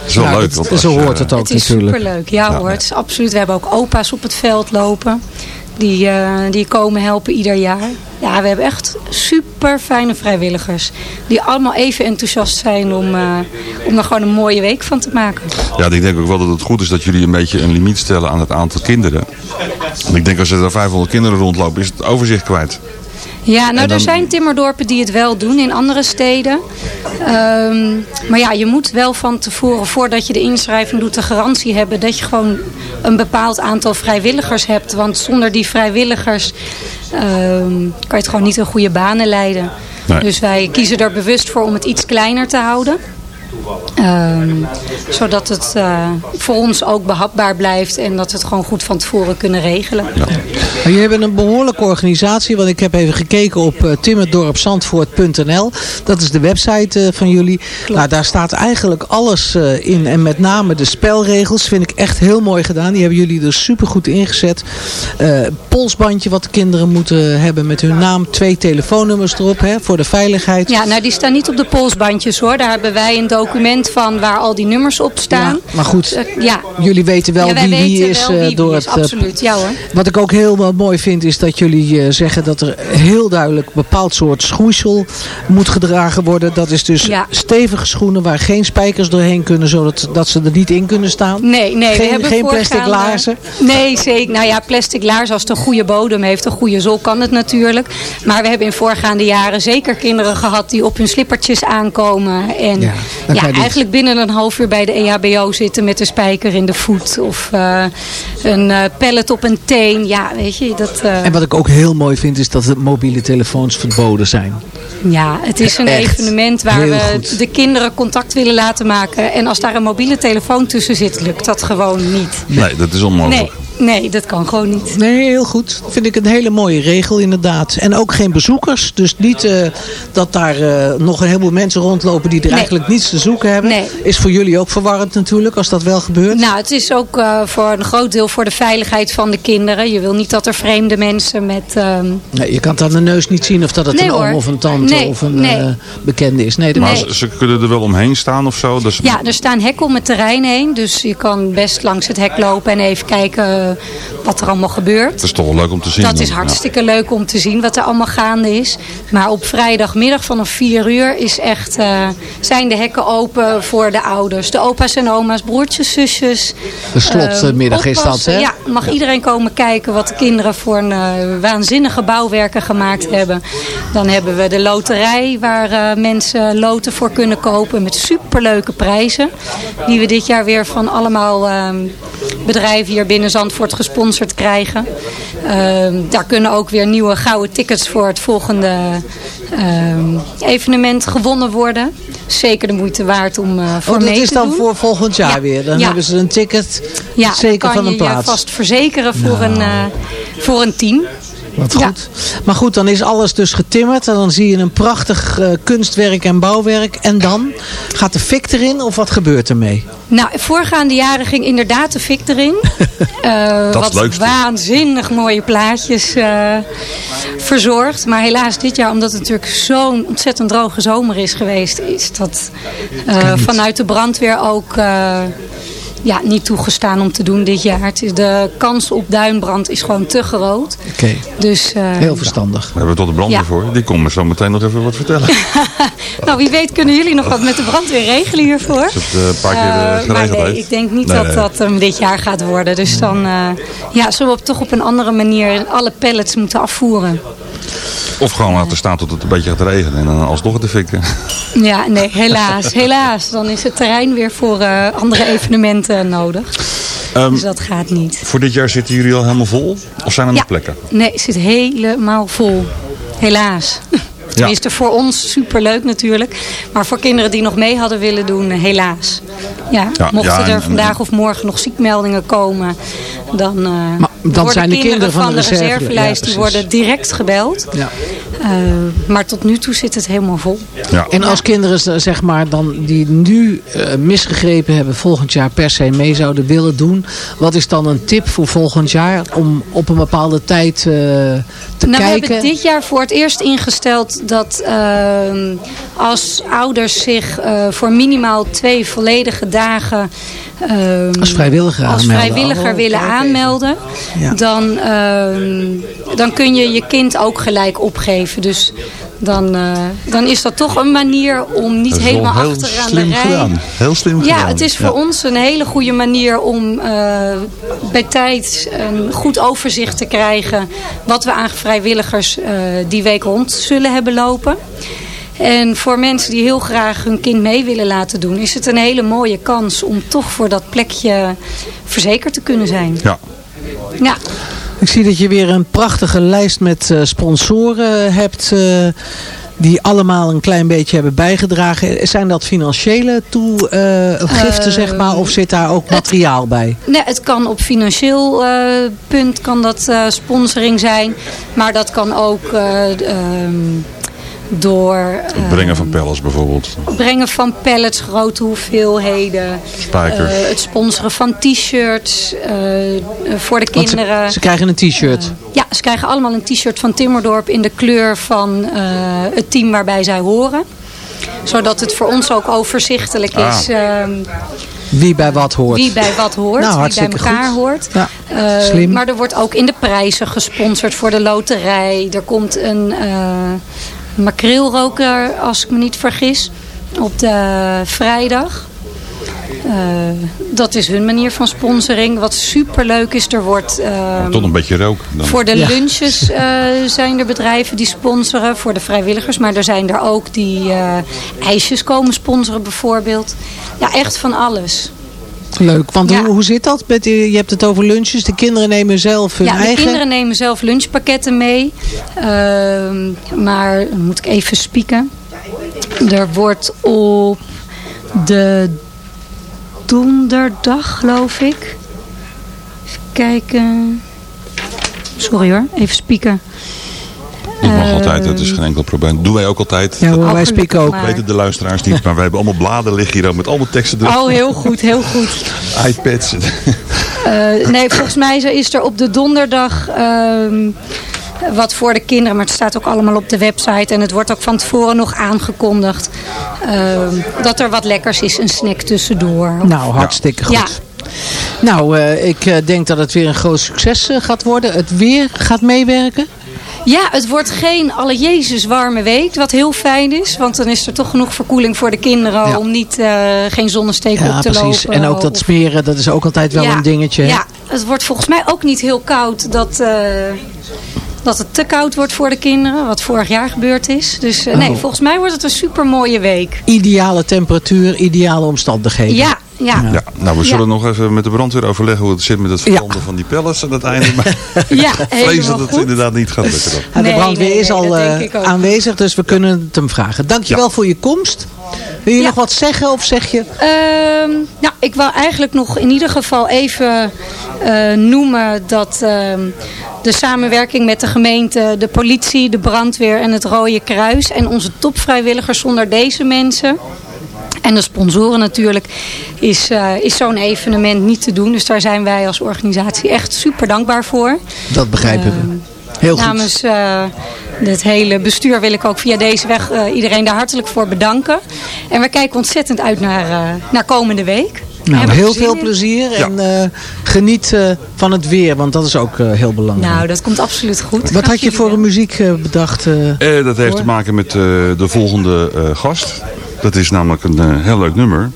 D: Dat is wel
E: Ja,
D: leuk.
E: zo hoort het ook
H: het is
E: natuurlijk.
H: superleuk. Ja, hoor, het is absoluut. We hebben ook opa's op het veld lopen. Die, eh, die komen helpen ieder jaar. Ja, we hebben echt super fijne vrijwilligers. Die allemaal even enthousiast zijn om, eh, om er gewoon een mooie week van te maken.
D: Ja, ik denk ook wel dat het goed is dat jullie een beetje een limiet stellen aan het aantal kinderen. Ik denk als er daar 500 kinderen rondlopen, is het overzicht kwijt.
H: Ja, nou
D: dan-
H: er zijn timmerdorpen die het wel doen in andere steden. Ehm, maar ja, je moet wel van tevoren, voordat je de inschrijving doet, de garantie hebben dat je gewoon een bepaald aantal vrijwilligers hebt. Want zonder die vrijwilligers ehm, kan je het gewoon niet in goede banen leiden.
D: Nee.
H: Dus wij kiezen er bewust voor om het iets kleiner te houden. Ehm, zodat het eh, voor ons ook behapbaar blijft en dat we het gewoon goed van tevoren kunnen regelen.
E: Maar jullie hebben een behoorlijke organisatie, want ik heb even gekeken op uh, timmerdorpzandvoort.nl. Dat is de website uh, van jullie. Nou, daar staat eigenlijk alles uh, in en met name de spelregels vind ik echt heel mooi gedaan. Die hebben jullie er super goed ingezet. Polsbandje wat de kinderen moeten hebben met hun naam. Twee telefoonnummers erop hè, voor de veiligheid.
H: Ja, nou die staan niet op de polsbandjes hoor. Daar hebben wij een document van waar al die nummers op staan.
E: Ja, maar goed,
H: ja.
E: jullie weten wel
H: Ja,
E: wie wie is
H: wel wie
E: door
H: wie is,
E: het...
H: absoluut, ja hoor.
E: Wat ik ook heel mooi vind is dat jullie uh, zeggen dat er heel duidelijk bepaald soort schoeisel moet gedragen worden. Dat is dus
H: Ja.
E: stevige schoenen waar geen spijkers doorheen kunnen zodat dat ze er niet in kunnen staan.
H: Nee, nee. we
E: geen geen plastic laarzen.
H: Nee, zeker. Nou ja, plastic laarzen als het een goede bodem heeft, een goede zool kan het natuurlijk. Maar we hebben in voorgaande jaren zeker kinderen gehad die op hun slippertjes aankomen. En
E: Ja, dus-
H: eigenlijk binnen een half uur bij de EHBO zitten met een spijker in de voet. Of eh, een eh pallet op een teen. Ja, weet je, dat... eh,
E: En wat ik ook heel mooi vind is dat de mobiele telefoons verboden zijn.
H: Ja, het is een
E: Echt.
H: evenement waar
E: Heel
H: we
E: goed.
H: de kinderen contact willen laten maken. En als daar een mobiele telefoon tussen zit, lukt dat gewoon niet.
D: Nee, dat is onmogelijk.
H: Nee, nee dat kan gewoon niet.
E: Nee, heel goed. Vind ik een hele mooie regel inderdaad. En ook geen bezoekers. Dus niet eh, dat daar eh, nog een heleboel mensen rondlopen die er
H: Nee.
E: eigenlijk niets te zoeken hebben.
H: Nee.
E: Is voor jullie ook verwarrend natuurlijk als dat wel gebeurt.
H: Nou, het is ook eh, voor een groot deel voor de veiligheid van de kinderen. Je wil niet dat er vreemde mensen met... ehm,
E: Nee, je kan het aan de neus niet zien of dat het
H: Nee,
E: een oom of een tante
H: Nee,
E: of een
H: nee.
E: eh, bekende is. Nee, dat
D: Maar
E: is-
D: ze, ze kunnen er wel omheen staan of zo. Dus
H: Ja, er staan hekken om het terrein heen. Dus je kan best langs het hek lopen en even kijken wat er allemaal gebeurt.
D: Dat is toch wel leuk om te zien.
H: Dat is
D: Ja.
H: hartstikke leuk om te zien wat er allemaal gaande is. Maar op vrijdagmiddag vanaf 4 uur is echt, eh, zijn de hekken open voor de ouders. De opa's en oma's, broertjes, zusjes.
E: De slotmiddag
H: eh,
E: is dat, hè?
H: Ja, mag iedereen komen kijken wat de kinderen voor een eh, waanzinnige bouwwerken gemaakt hebben. Dan hebben we de loterij waar eh, mensen loten voor kunnen kopen met superleuke prijzen. Die we dit jaar weer van allemaal ehm, bedrijven hier binnen Zandvoort gesponsord krijgen. Ehm, daar kunnen ook weer nieuwe gouden tickets voor het volgende ehm, evenement gewonnen worden. Zeker de moeite waard om eh voor
E: Oh, dat
H: mee
E: is
H: te
E: dan
H: doen.
E: voor volgend jaar
H: Ja,
E: weer. Dan
H: ja.
E: hebben ze een ticket
H: Ja,
E: zeker
H: dan kan
E: van een
H: je je
E: plaats.
H: vast verzekeren voor, een, eh, voor een team.
E: Wat
H: Ja.
E: goed. Maar goed, dan is alles dus getimmerd. En dan zie je een prachtig eh, kunstwerk en bouwwerk. En dan gaat de fik erin of wat gebeurt ermee?
H: Nou, voorgaande jaren ging inderdaad de fik erin. Eh,
D: Dat
H: wat
D: leukste.
H: waanzinnig mooie plaatjes eh, verzorgd. Maar helaas dit jaar, omdat het natuurlijk zo'n ontzettend droge zomer is geweest... is dat vanuit de brandweer ook... ja, niet toegestaan om te doen dit jaar. Het is, de kans op duinbrand is gewoon te groot.
E: Oké,
H: Dus, eh,
E: heel verstandig.
D: Daar hebben we tot de brandweer
H: Ja.
D: voor. Die komen zo meteen nog even wat vertellen.
H: nou, wie weet kunnen jullie nog wat met de brandweer regelen hiervoor.
D: Het eh, een paar keer eh,
H: maar nee,
D: heeft.
H: ik denk niet
D: Nee,
H: dat
D: nee.
H: dat hem dit jaar gaat worden. Dus dan eh, ja, zullen we op, toch op een andere manier alle pallets moeten afvoeren.
D: Of gewoon laten staan tot het een beetje gaat regenen. En dan alsnog de fik.
H: Ja, nee, helaas. helaas. Dan is het terrein weer voor eh, andere evenementen nodig.
D: Ehm,
H: Dus dat gaat niet.
D: Voor dit jaar zitten jullie al helemaal vol? Of zijn er nog
H: Ja.
D: plekken?
H: Nee, het zit helemaal vol. Helaas. Tenminste, voor ons superleuk natuurlijk. Maar voor kinderen die nog mee hadden willen doen, eh, helaas. Ja,
D: Ja,
H: mochten
D: ja, en-
H: er vandaag of morgen nog ziekmeldingen komen, dan, eh, worden
E: zijn de kinderen van de
H: reservelijst die worden direct gebeld. Eh, maar tot nu toe zit het helemaal vol.
D: Ja.
E: En als kinderen zeg maar dan die nu eh, misgegrepen hebben volgend jaar per se mee zouden willen doen. Wat is dan een tip voor volgend jaar om op een bepaalde tijd eh, te
H: nou, we
E: kijken?
H: hebben dit jaar voor het eerst ingesteld dat ehm, als ouders zich eh, voor minimaal twee volledige dagen ehm,
E: Als vrijwilliger
H: als
E: aanmelden.
H: vrijwilliger
E: Oh,
H: willen aanmelden,
E: Ja.
H: dan, ehm, dan kun je je kind ook gelijk opgeven. Dus dan, eh, dan is dat toch een manier om niet helemaal
D: heel
H: achteraan
D: slim
H: de rij...
D: gedaan. Heel slim
H: Ja,
D: gedaan.
H: het is voor
D: Ja.
H: ons een hele goede manier om eh, bij tijd een goed overzicht te krijgen wat we aan vrijwilligers eh, die week rond zullen hebben lopen. En voor mensen die heel graag hun kind mee willen laten doen, is het een hele mooie kans om toch voor dat plekje verzekerd te kunnen zijn.
D: Ja.
H: Ja,
E: Ik zie dat je weer een prachtige lijst met eh, sponsoren hebt. eh, die allemaal een klein beetje hebben bijgedragen. Zijn dat financiële toe, eh, giften, zeg maar? Of zit daar ook materiaal bij?
H: Nee, het kan op financieel eh, punt kan dat eh, sponsoring zijn. Maar dat kan ook eh, ehm, door
D: Het brengen van pellets bijvoorbeeld.
H: brengen van pallets, grote hoeveelheden.
D: Spijkers.
H: eh, het sponsoren van t-shirts eh, eh, voor de
E: Want ze-
H: kinderen.
E: Ze, krijgen een t-shirt.
H: Ja, ze krijgen allemaal een t-shirt van Timmerdorp in de kleur van eh, het team waarbij zij horen. Zodat het voor ons ook overzichtelijk is
E: Ah.
H: ehm,
E: Wie bij wat hoort.
H: wie bij wat hoort,
E: Nou,
H: wie bij elkaar
E: goed.
H: hoort.
E: Ja,
H: Eh,
E: slim.
H: Maar er wordt ook in de prijzen gesponsord voor de loterij. Er komt een eh makreelroker, als ik me niet vergis, op de vrijdag. Eh, dat is hun manier van sponsoring. Wat superleuk is, er wordt... ehm,
D: Tot een beetje rook. Dan.
H: voor de
D: Ja.
H: lunches eh, zijn er bedrijven die sponsoren voor de vrijwilligers. Maar er zijn er ook die eh, ijsjes komen sponsoren bijvoorbeeld. Ja, echt van alles.
E: Leuk, want hoe, hoe zit dat? Met, je hebt het over lunches. De kinderen nemen zelf hun
H: ja, de
E: eigen...
H: kinderen nemen zelf lunchpakketten mee. Ehm, maar, moet ik even spieken. Er wordt op de donderdag, geloof ik. Even kijken. Sorry hoor, even spieken.
D: Dat mag altijd, dat is geen enkel probleem. Dat doen wij ook altijd.
E: Ja,
D: Dat
E: wij spieken ook.
D: weten de luisteraars niet, maar wij hebben allemaal bladen liggen hier ook met allemaal teksten erop.
H: Oh, heel goed, heel goed.
D: iPads.
H: Eh, nee, volgens mij is er op de donderdag ehm, wat voor de kinderen. Maar het staat ook allemaal op de website. En het wordt ook van tevoren nog aangekondigd. ehm, dat er wat lekkers is, een snack tussendoor.
E: Nou, hartstikke goed.
H: Ja.
E: Nou, eh, ik eh, denk dat het weer een groot succes eh, gaat worden. Het weer gaat meewerken.
H: Ja, het wordt geen alle Jezus warme week. Wat heel fijn is. Want dan is er toch genoeg verkoeling voor de kinderen.
E: Ja.
H: Om niet, eh, geen zonnesteek
E: Ja,
H: op te
E: precies.
H: lopen.
E: En ook dat smeren, dat is ook altijd wel
H: Ja,
E: een dingetje. hè?
H: Ja, het wordt volgens mij ook niet heel koud dat, eh, dat het te koud wordt voor de kinderen. Wat vorig jaar gebeurd is. Dus eh, nee,
E: Oh.
H: volgens mij wordt het een super mooie week.
E: Ideale temperatuur, ideale omstandigheden.
H: Ja, ja.
D: Ja, nou, we zullen
H: Ja.
D: nog even met de brandweer overleggen hoe het zit met het verbranden van die pellets aan het einde. Maar
H: Ja,
D: ik vrees dat het
H: goed.
D: inderdaad niet gaat lukken dan.
E: De brandweer
H: nee,
E: is
H: nee,
E: al eh, aanwezig, dus we kunnen het hem vragen. Dankjewel voor je komst. Wil je nog wat zeggen of zeg je...
H: Ehm, nou, ik wil eigenlijk nog in ieder geval even eh, noemen dat ehm, de samenwerking met de gemeente, de politie, de brandweer en het Rode Kruis en onze topvrijwilligers zonder deze mensen en de sponsoren natuurlijk, is, eh, is zo'n evenement niet te doen. Dus daar zijn wij als organisatie echt super dankbaar voor.
E: Dat begrijpen
H: Ehm,
E: we. Heel goed.
H: Namens eh, het hele bestuur wil ik ook via deze weg eh, iedereen daar hartelijk voor bedanken. En we kijken ontzettend uit naar, eh, naar komende week.
E: Nou, heel veel plezier en eh, geniet eh, van het weer, want dat is ook eh, heel belangrijk.
H: Nou, dat komt absoluut goed.
E: Wat had je voor een muziek bedacht? eh?
D: Eh, dat heeft te maken met eh, de volgende eh, gast. Dat is namelijk een eh, heel leuk nummer.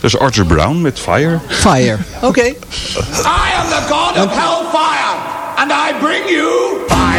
D: Dat is Arthur Brown met Fire.
E: Fire. Oké.
I: I am the god of hellfire, and I bring you fire.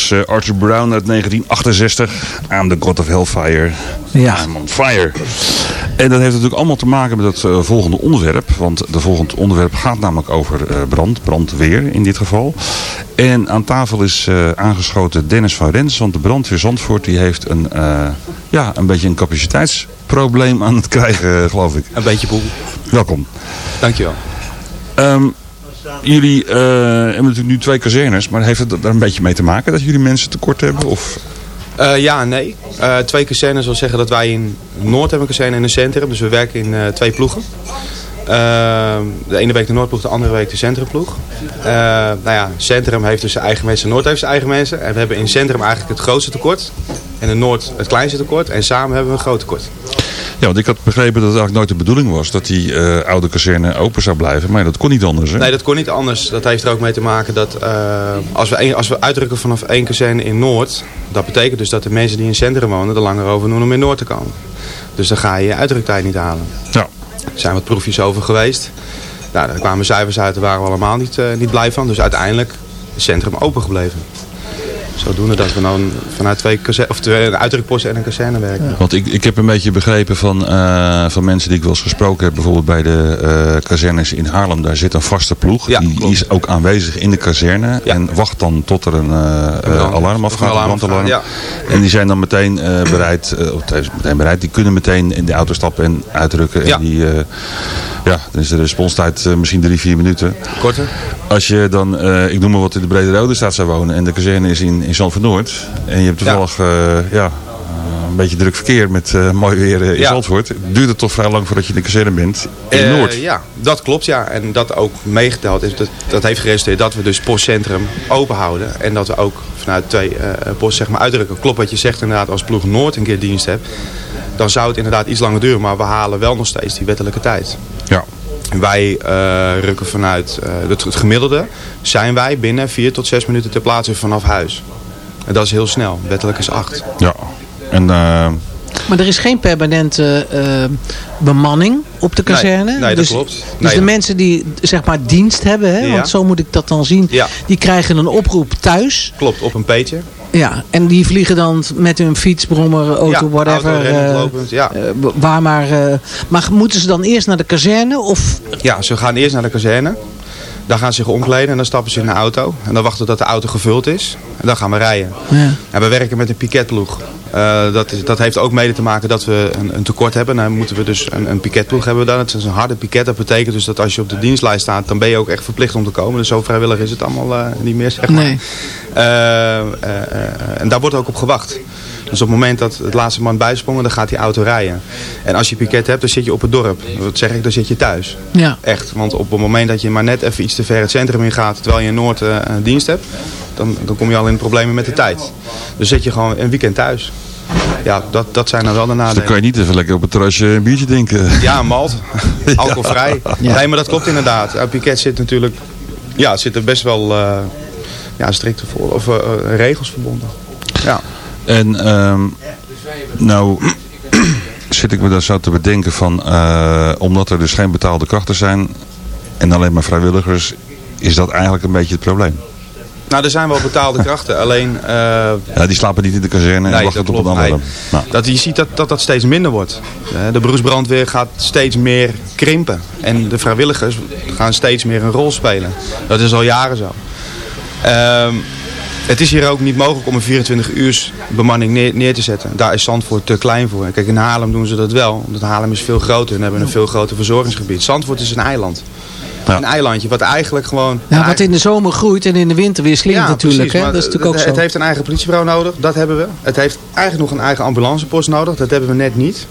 D: Was eh, Arthur Brown uit 1968 aan The God of Hellfire.
E: Ja.
D: I'm on fire. En dat heeft natuurlijk allemaal te maken met het eh, volgende onderwerp. Want het volgende onderwerp gaat namelijk over eh, brand, brandweer in dit geval. En aan tafel is eh, aangeschoten Dennis van Rens. Want de brandweer Zandvoort die heeft een, eh, ja, een beetje een capaciteitsprobleem aan het krijgen, geloof ik.
J: Een beetje boel.
D: Welkom.
J: Dankjewel.
D: Ehm, jullie eh, hebben natuurlijk nu twee kazernes, maar heeft het daar een beetje mee te maken dat jullie mensen tekort hebben? Of...
J: Eh, ja nee. Eh, twee kazernes wil zeggen dat wij in Noord hebben een kazerne en een centrum. Dus we werken in twee ploegen. De ene week de Noordploeg, de andere week de centrumploeg. Nou ja, centrum heeft dus zijn eigen mensen, Noord heeft zijn eigen mensen. En we hebben in centrum eigenlijk het grootste tekort. En in Noord het kleinste tekort. En samen hebben we een groot tekort.
D: Ja, want ik had begrepen dat het eigenlijk nooit de bedoeling was dat die eh, oude kazerne open zou blijven. Maar dat kon niet anders, hè?
J: Nee, dat kon niet anders. Dat heeft er ook mee te maken dat eh, als, we een- als we uitdrukken vanaf één kazerne in Noord, dat betekent dus dat de mensen die in het centrum wonen er langer over doen om in Noord te komen. Dus dan ga je je uitdruktijd niet halen.
D: Ja.
J: Er zijn wat proefjes over geweest. Nou, daar kwamen cijfers uit, daar waren we allemaal niet, eh, niet blij van. Dus uiteindelijk is het centrum open gebleven. Zodoende dat we nou vanuit twee, of twee een uitdrukpost en een kazerne werken.
D: Want ik, ik heb een beetje begrepen van, eh, van mensen die ik wel eens gesproken heb. Bijvoorbeeld bij de eh kazernes in Haarlem. Daar zit een vaste ploeg. die, is ook aanwezig in de kazerne. En wacht dan tot er een eh, alarm afgaat.
J: Een
D: Een
J: alarm
D: brandalarm. En die zijn dan meteen bereid. of meteen bereid. Die kunnen meteen in de auto stappen en uitdrukken.
J: Ja.
D: En die, ja, dan is de responstijd misschien drie, vier minuten.
J: Korter?
D: Als je dan, ik noem maar wat, in de Brede Rode staat zou wonen. En de kazerne is in, in Zandvoort Noord. En je hebt toevallig ja, eh, een beetje druk verkeer met eh, mooi weer eh, in
J: Ja.
D: Zandvoort. Duurt het toch vrij lang voordat je in de kazerne bent in Noord?
J: Ja, dat klopt ja. En dat ook meegeteld is, dat, dat heeft geresulteerd dat we dus postcentrum open houden. En dat we ook vanuit twee eh post zeg maar uitdrukken. Klopt wat je zegt inderdaad als ploeg Noord een keer dienst hebt. Dan zou het inderdaad iets langer duren. Maar we halen wel nog steeds die wettelijke tijd.
D: Ja.
J: Wij rukken vanuit het, het gemiddelde. Zijn wij binnen vier tot zes minuten ter plaatse vanaf huis. En dat is heel snel. Wettelijk is acht.
D: Ja. En eh,
E: Maar er is geen permanente eh, bemanning op de kazerne.
J: Nee, nee, dat
E: dus,
J: klopt.
E: Dus
J: Nee,
E: de
J: dat-
E: mensen die zeg maar dienst hebben, hè,
J: Ja.
E: want zo moet ik dat dan zien,
J: Ja.
E: die krijgen een oproep thuis.
J: Klopt, op een peetje.
E: Ja, en die vliegen dan met hun fiets, brommer, auto,
J: Ja,
E: whatever.
J: auto,
E: eh,
J: lopend, ja.
E: eh, waar maar, eh, maar moeten ze dan eerst naar de kazerne? Of,
J: Ja, ze gaan eerst naar de kazerne. Daar gaan ze zich omkleden en dan stappen ze in de auto. En dan wachten tot de auto gevuld is. En dan gaan we rijden.
E: Ja.
J: En we werken met een piketploeg. Eh, dat, is, dat heeft ook mede te maken dat we een, een tekort hebben. Dan moeten we dus een, een piketploeg hebben dan. Het is een harde piket. Dat betekent dus dat als je op de dienstlijst staat, dan ben je ook echt verplicht om te komen. Dus zo vrijwillig is het allemaal eh, niet meer, zeg maar.
E: Nee.
J: Eh, en daar wordt ook op gewacht. Dus op het moment dat het laatste man bijsprongen, dan gaat die auto rijden. En als je piket hebt, dan zit je op het dorp. Wat zeg ik, dan zit je thuis.
E: Ja.
J: Echt, want op het moment dat je maar net even iets te ver het centrum in gaat, terwijl je in Noord eh, een dienst hebt, dan, dan kom je al in problemen met de tijd. Dus zit je gewoon een weekend thuis. Ja, dat, dat zijn dan wel de
D: dus dan
J: nadelen.
D: kan je niet even lekker op het terrasje een biertje drinken.
J: Ja, malt. Alcoholvrij. Nee, maar dat klopt inderdaad. Aan Piket zit natuurlijk... Ja, het zit er best wel eh, ja, strikte voor, of, eh, regels verbonden. Ja.
D: En ehm, nou zit ik me daar zo te bedenken van, eh, omdat er dus geen betaalde krachten zijn en alleen maar vrijwilligers, is dat eigenlijk een beetje het probleem.
J: Nou, er zijn wel betaalde krachten. Alleen... eh,
D: Ja, die slapen niet in de kazerne en
J: Nee,
D: wachten tot een.
J: Nee.
D: Nou,
J: Dat je ziet dat, dat dat steeds minder wordt. Eh, De beroepsbrandweer gaat steeds meer krimpen. En de vrijwilligers gaan steeds meer een rol spelen. Dat is al jaren zo. Ehm, het is hier ook niet mogelijk om een 24 uurs bemanning neer, neer te zetten. Daar is Zandvoort te klein voor. Kijk, in Haarlem doen ze dat wel. Omdat Haarlem is veel groter en hebben een veel groter verzorgingsgebied. Zandvoort is een eiland. Een eilandje wat eigenlijk gewoon...
E: ja, wat in de zomer groeit en in de winter weer slinkt natuurlijk.
J: precies,
E: hè? Dat is natuurlijk ook
J: het,
E: zo.
J: het heeft een eigen politiebureau nodig, dat hebben we. Het heeft eigenlijk nog een eigen ambulancepost nodig, dat hebben we net niet.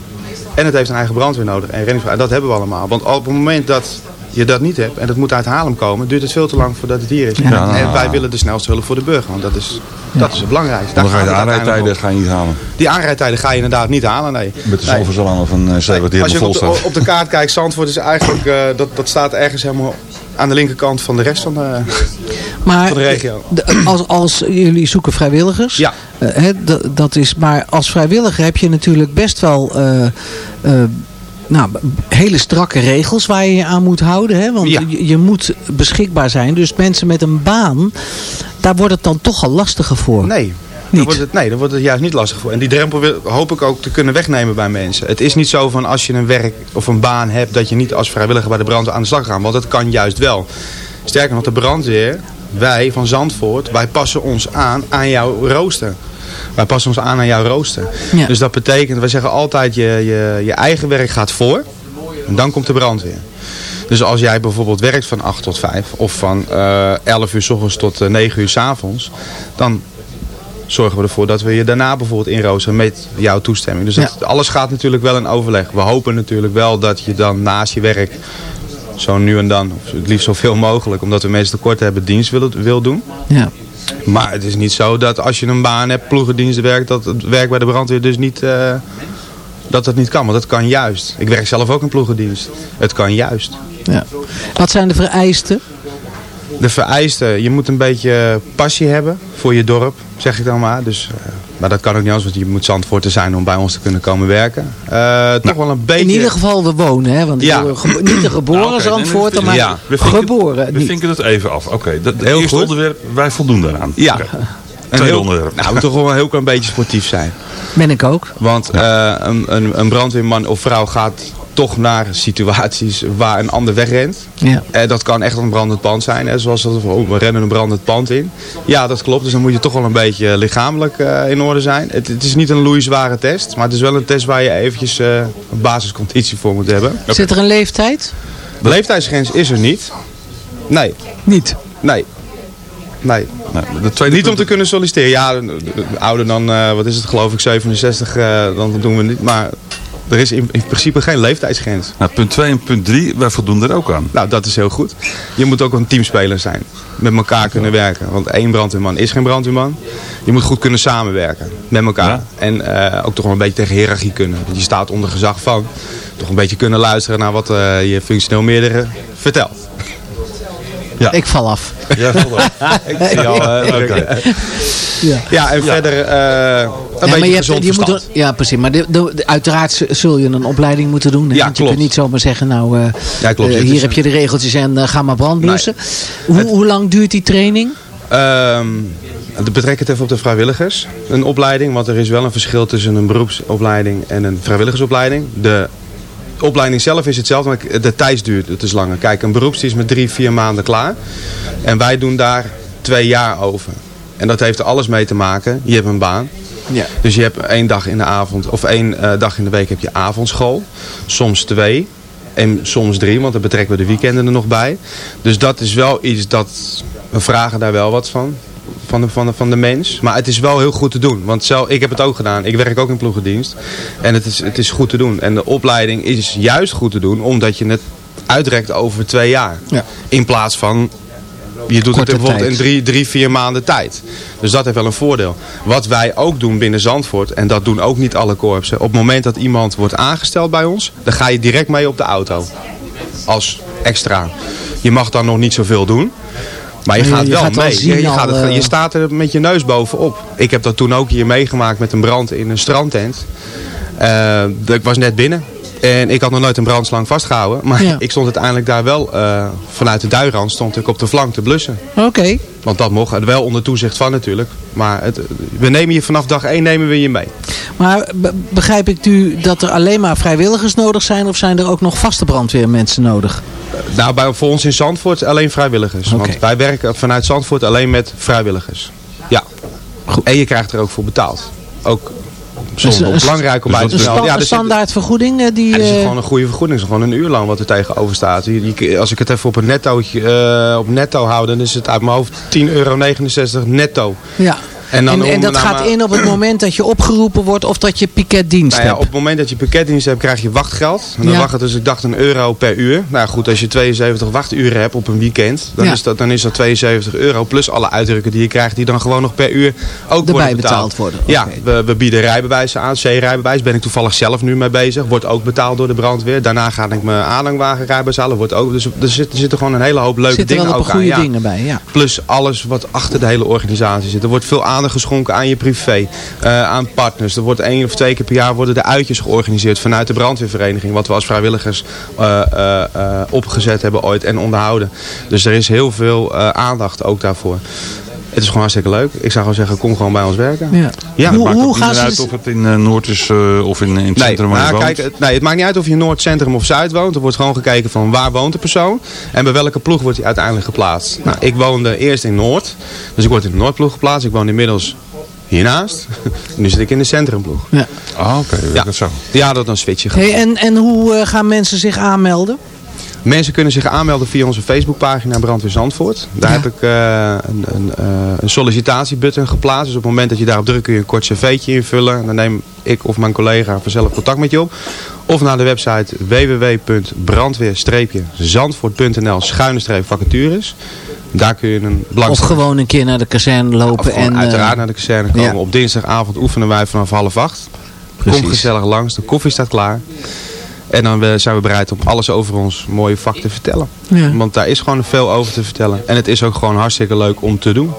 J: En het heeft een eigen brandweer nodig en dat hebben we allemaal. Want op het moment dat je dat niet hebt en dat moet uit Haarlem komen, duurt het veel te lang voordat het hier is.
D: Ja.
J: En wij willen de snelste hulp voor de burger, want dat is, dat is het belangrijkste.
D: dan ga je de aanrijdtijden ga je niet halen.
J: Die aanrijdtijden ga je inderdaad niet halen, nee.
D: Met de
J: Nee.
D: of een uh, zeker wat die
J: Als je op de,
D: staat.
J: op de kaart kijkt, Zandvoort is eigenlijk, eh, dat, dat staat ergens helemaal aan de linkerkant van de rest van de,
E: Maar
J: van de regio.
E: de- als, als jullie zoeken vrijwilligers,
J: Ja.
E: hè, dat, dat is, maar als vrijwilliger heb je natuurlijk best wel nou, hele strakke regels waar je je aan moet houden. Hè? Want
J: Ja.
E: je, je moet beschikbaar zijn. Dus mensen met een baan, daar wordt het dan toch al lastiger voor.
J: Nee. Dan wordt het, nee, dan wordt het juist niet lastig voor. En die drempel wil, hoop ik ook te kunnen wegnemen bij mensen. Het is niet zo van als je een werk of een baan hebt... dat je niet als vrijwilliger bij de brandweer aan de slag gaat. Want dat kan juist wel. Sterker nog, de brandweer, wij van Zandvoort... wij passen ons aan aan jouw rooster. Wij passen ons aan aan jouw rooster.
E: Ja.
J: Dus dat betekent, wij zeggen altijd... Je, je, je eigen werk gaat voor. En dan komt de brandweer. Dus als jij bijvoorbeeld werkt van 8 tot 5 of van eh 11 uur s ochtends tot eh, 9 uur s avonds, dan zorgen we ervoor dat we je daarna bijvoorbeeld inroosteren met jouw toestemming. Dus dat, alles gaat natuurlijk wel in overleg. We hopen natuurlijk wel dat je dan naast je werk zo nu en dan, of het liefst zoveel mogelijk, omdat we mensen tekort hebben, dienst wil, wil doen.
E: Ja.
J: Maar het is niet zo dat als je een baan hebt, ploegendiensten werkt, dat het werk bij de brandweer dus niet, eh, dat het niet kan. Want dat kan juist. Ik werk zelf ook in ploegendienst. Het kan juist.
E: Ja. Wat zijn de vereisten?
J: De vereisten, je moet een beetje passie hebben voor je dorp, zeg ik dan maar. Dus, eh, maar dat kan ook niet anders, want je moet Zandvoorter zijn om bij ons te kunnen komen werken. Eh, toch wel een beetje...
E: In ieder geval we wonen, hè? Want
J: Ja.
E: niet de geboren
D: Nou, oké,
E: Zandvoorter, maar
J: Ja.
D: We
E: geboren.
D: We vinken het even af. Oké, dat
J: Heel
D: eerste
J: goed.
D: onderwerp, wij voldoen daaraan.
J: Ja.
D: Oké.
J: Een
D: Tweede
J: heel-
D: onderwerp.
J: Nou, we moeten toch wel een heel klein beetje sportief zijn.
E: Ben ik ook.
J: Want eh, een, een, een brandweerman of vrouw gaat toch naar situaties waar een ander wegrent.
E: Ja.
J: Eh, dat kan echt een brandend pand zijn. Hè? Zoals dat, oh, we rennen een brandend pand in. Ja, dat klopt. Dus dan moet je toch wel een beetje lichamelijk eh, in orde zijn. Het, het is niet een loeizware test. Maar het is wel een test waar je eventjes eh, een basisconditie voor moet hebben.
E: Zit er een leeftijd?
J: De leeftijdsgrens is er niet. Nee.
E: Niet?
J: Nee. Nee.
D: Nou, de tweede
J: Niet om te kunnen solliciteren. Ja, de- de- de- ouder dan, eh, wat is het geloof ik, 67, eh, dan doen we niet. Maar er is in, in principe geen leeftijdsgrens.
D: Nou, punt 2 en punt 3, wij voldoen er ook aan.
J: Nou, dat is heel goed. Je moet ook een teamspeler zijn. Met elkaar kunnen werken. Want één brandweerman is geen brandweerman. Je moet goed kunnen samenwerken met elkaar.
D: Ja.
J: En eh, ook toch wel een beetje tegen hiërarchie kunnen. Want je staat onder gezag van. Toch een beetje kunnen luisteren naar wat eh, je functioneel meerdere vertelt. Ja.
E: Ik val af.
D: Ja,
J: Ik zie al,
D: Oké.
E: Ja.
J: Ja, en verder eh, een
E: Ja,
J: beetje
E: maar je hebt,
J: gezond
E: je moet
J: verstand.
E: er- ja, precies. Maar de, de- de- uiteraard zul je een opleiding moeten doen. Hè?
J: Ja,
E: Want je kunt niet zomaar zeggen, nou, eh,
J: Ja, klopt.
E: eh, hier heb je de regeltjes en ga maar brandblussen. Hoe,
J: Het-
E: hoe lang duurt die training?
J: Ehm de betrek het even op de vrijwilligers. Een opleiding, want er is wel een verschil tussen een beroepsopleiding en een vrijwilligersopleiding. De opleiding zelf is hetzelfde, maar de tijdsduur het is langer. Kijk, een beroeps die is met drie, vier maanden klaar. En wij doen daar twee jaar over. En dat heeft er alles mee te maken. Je hebt een baan.
E: Ja.
J: Dus je hebt één dag in de avond, of één eh, dag in de week heb je avondschool. Soms twee. En soms drie, want dan betrekken we de weekenden er nog bij. Dus dat is wel iets dat, we vragen daar wel wat van. Van de, van, de, van de mens. Maar het is wel heel goed te doen. Want zelf, ik heb het ook gedaan. Ik werk ook in ploegendienst. En het is, het is goed te doen. En de opleiding is juist goed te doen. Omdat je het uitrekt over twee jaar.
E: Ja.
J: In plaats van je doet het bijvoorbeeld
E: tijd.
J: in drie, drie, vier maanden tijd. Dus dat heeft wel een voordeel. Wat wij ook doen binnen Zandvoort, en dat doen ook niet alle korpsen. Op het moment dat iemand wordt aangesteld bij ons, dan ga je direct mee op de auto. Als extra. Je mag dan nog niet zoveel doen. Maar je gaat
E: je
J: wel
E: gaat
J: mee.
E: zien
J: je, gaat het,
E: eh,
J: je staat er met je neus bovenop. Ik heb dat toen ook hier meegemaakt met een brand in een strandtent. Eh, ik was net binnen. En ik had nog nooit een brandslang vastgehouden. Maar
E: Ja.
J: ik stond uiteindelijk daar wel eh, vanuit de duinrand stond ik op de flank te blussen.
E: Oké.
J: Want dat mocht. En Wel onder toezicht van natuurlijk. Maar het, we nemen je vanaf dag 1 nemen we je mee.
E: Maar be- begrijp ik nu dat er alleen maar vrijwilligers nodig zijn? Of zijn er ook nog vaste brandweermensen nodig?
J: Nou, bij, voor ons in Zandvoort alleen vrijwilligers. Want wij werken vanuit Zandvoort alleen met vrijwilligers. Ja.
E: Goed.
J: En je krijgt er ook voor betaald. Ook soms
E: Dus,
J: wel belangrijk om
D: dus
J: bij te melden. Ja, er zit-
E: standaard vergoeding? eh, die,
J: Ja, dat is
E: eh,
J: gewoon een goede vergoeding. Het is gewoon een uurloon wat er tegenover staat. Je- je- als ik het even op, een nettootje, eh, op netto hou, dan is het uit mijn hoofd 10,69 euro netto.
E: ja.
J: En, dan
E: En, en
J: om
E: dat gaat in op het moment dat je opgeroepen wordt of dat je piketdienst
J: Nou ja, op
E: hebt.
J: het moment dat je pakketdienst hebt, krijg je wachtgeld. En dan
E: Ja.
J: wacht het dus, ik dacht, een euro per uur. Nou goed, als je 72 wachturen hebt op een weekend, dan,
E: Ja.
J: is, dat, dan is dat 72 euro. Plus alle uitdrukken die je krijgt, die dan gewoon nog per uur ook
E: Erbij
J: worden
E: betaald worden.
J: Ja, we, we bieden rijbewijzen aan. C-rijbewijs ben ik toevallig zelf nu mee bezig. Wordt ook betaald door de brandweer. Daarna ga ik mijn aanhangwagenrijbewijs halen. Wordt ook, dus er zitten, er zitten gewoon een hele hoop leuke
E: Zitten
J: dingen
E: wel een
J: ook
E: goede
J: aan. Ja.
E: dingen bij, ja.
J: Plus alles wat achter de hele organisatie zit. Er wordt veel aandacht geschonken aan je privé, eh, aan partners. Er wordt één of twee keer per jaar worden de uitjes georganiseerd vanuit de brandweervereniging. Wat we als vrijwilligers eh, eh, opgezet hebben ooit en onderhouden. Dus er is heel veel aandacht ook daarvoor. Het is gewoon hartstikke leuk. Ik zou gewoon zeggen, kom gewoon bij ons werken.
E: Ja.
J: Ja,
D: het maakt ook niet uit of het in eh, Noord is eh, of in, in het
J: Nee,
D: centrum waar je
J: nou,
D: woont.
J: kijk, het, nee, het maakt niet uit of je Noord, Centrum of Zuid woont. Er wordt gewoon gekeken van waar woont de persoon. En bij welke ploeg wordt hij uiteindelijk geplaatst. Nou, ik woonde eerst in Noord. Dus ik word in de Noordploeg geplaatst. Ik woon inmiddels hiernaast. nu zit ik in de Centrumploeg.
E: Ja.
D: Ah, oké.
J: Ja.
D: dat zo.
J: Ja, dat dan switch je.
E: Hey, en, en hoe eh, gaan mensen zich aanmelden?
J: Mensen kunnen zich aanmelden via onze Facebookpagina Brandweer Zandvoort. Daar heb ik eh, een, een, eh, een sollicitatiebutton geplaatst. Dus op het moment dat je daarop drukt kun je een kort cv'tje invullen. En dan neem ik of mijn collega vanzelf contact met je op. Of naar de website www.brandweer-zandvoort.nl schuine streep vacatures. Daar kun je een
E: Of
J: belangstelling...
E: gewoon een keer naar de kazerne lopen
J: Of
E: en... eh,
J: uiteraard naar de kazerne komen.
E: ja.
J: Op dinsdagavond oefenen wij vanaf half acht.
E: Precies.
J: Kom gezellig langs, de koffie staat klaar. En dan eh, zijn we bereid om alles over ons mooie vak te vertellen.
E: Ja.
J: Want daar is gewoon veel over te vertellen. En het is ook gewoon hartstikke leuk om te doen.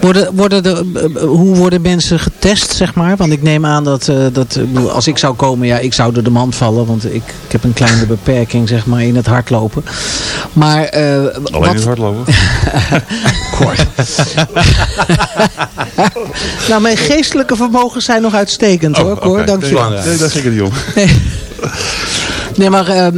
E: Worden, worden de, eh, eh, hoe worden mensen getest, zeg maar? Want ik neem aan dat, eh, dat ik bedoel, als ik zou komen, ja, ik zou door de mand vallen. Want ik, ik heb een kleine beperking, zeg maar, in het hardlopen. Maar eh,
D: Alleen
E: wat,
D: in het hardlopen.
E: Kort. nou, mijn geestelijke vermogens zijn nog uitstekend hoor, Cor. Dank je wel.
D: Nee, daar ging het niet om.
E: Nee, maar eh, eh,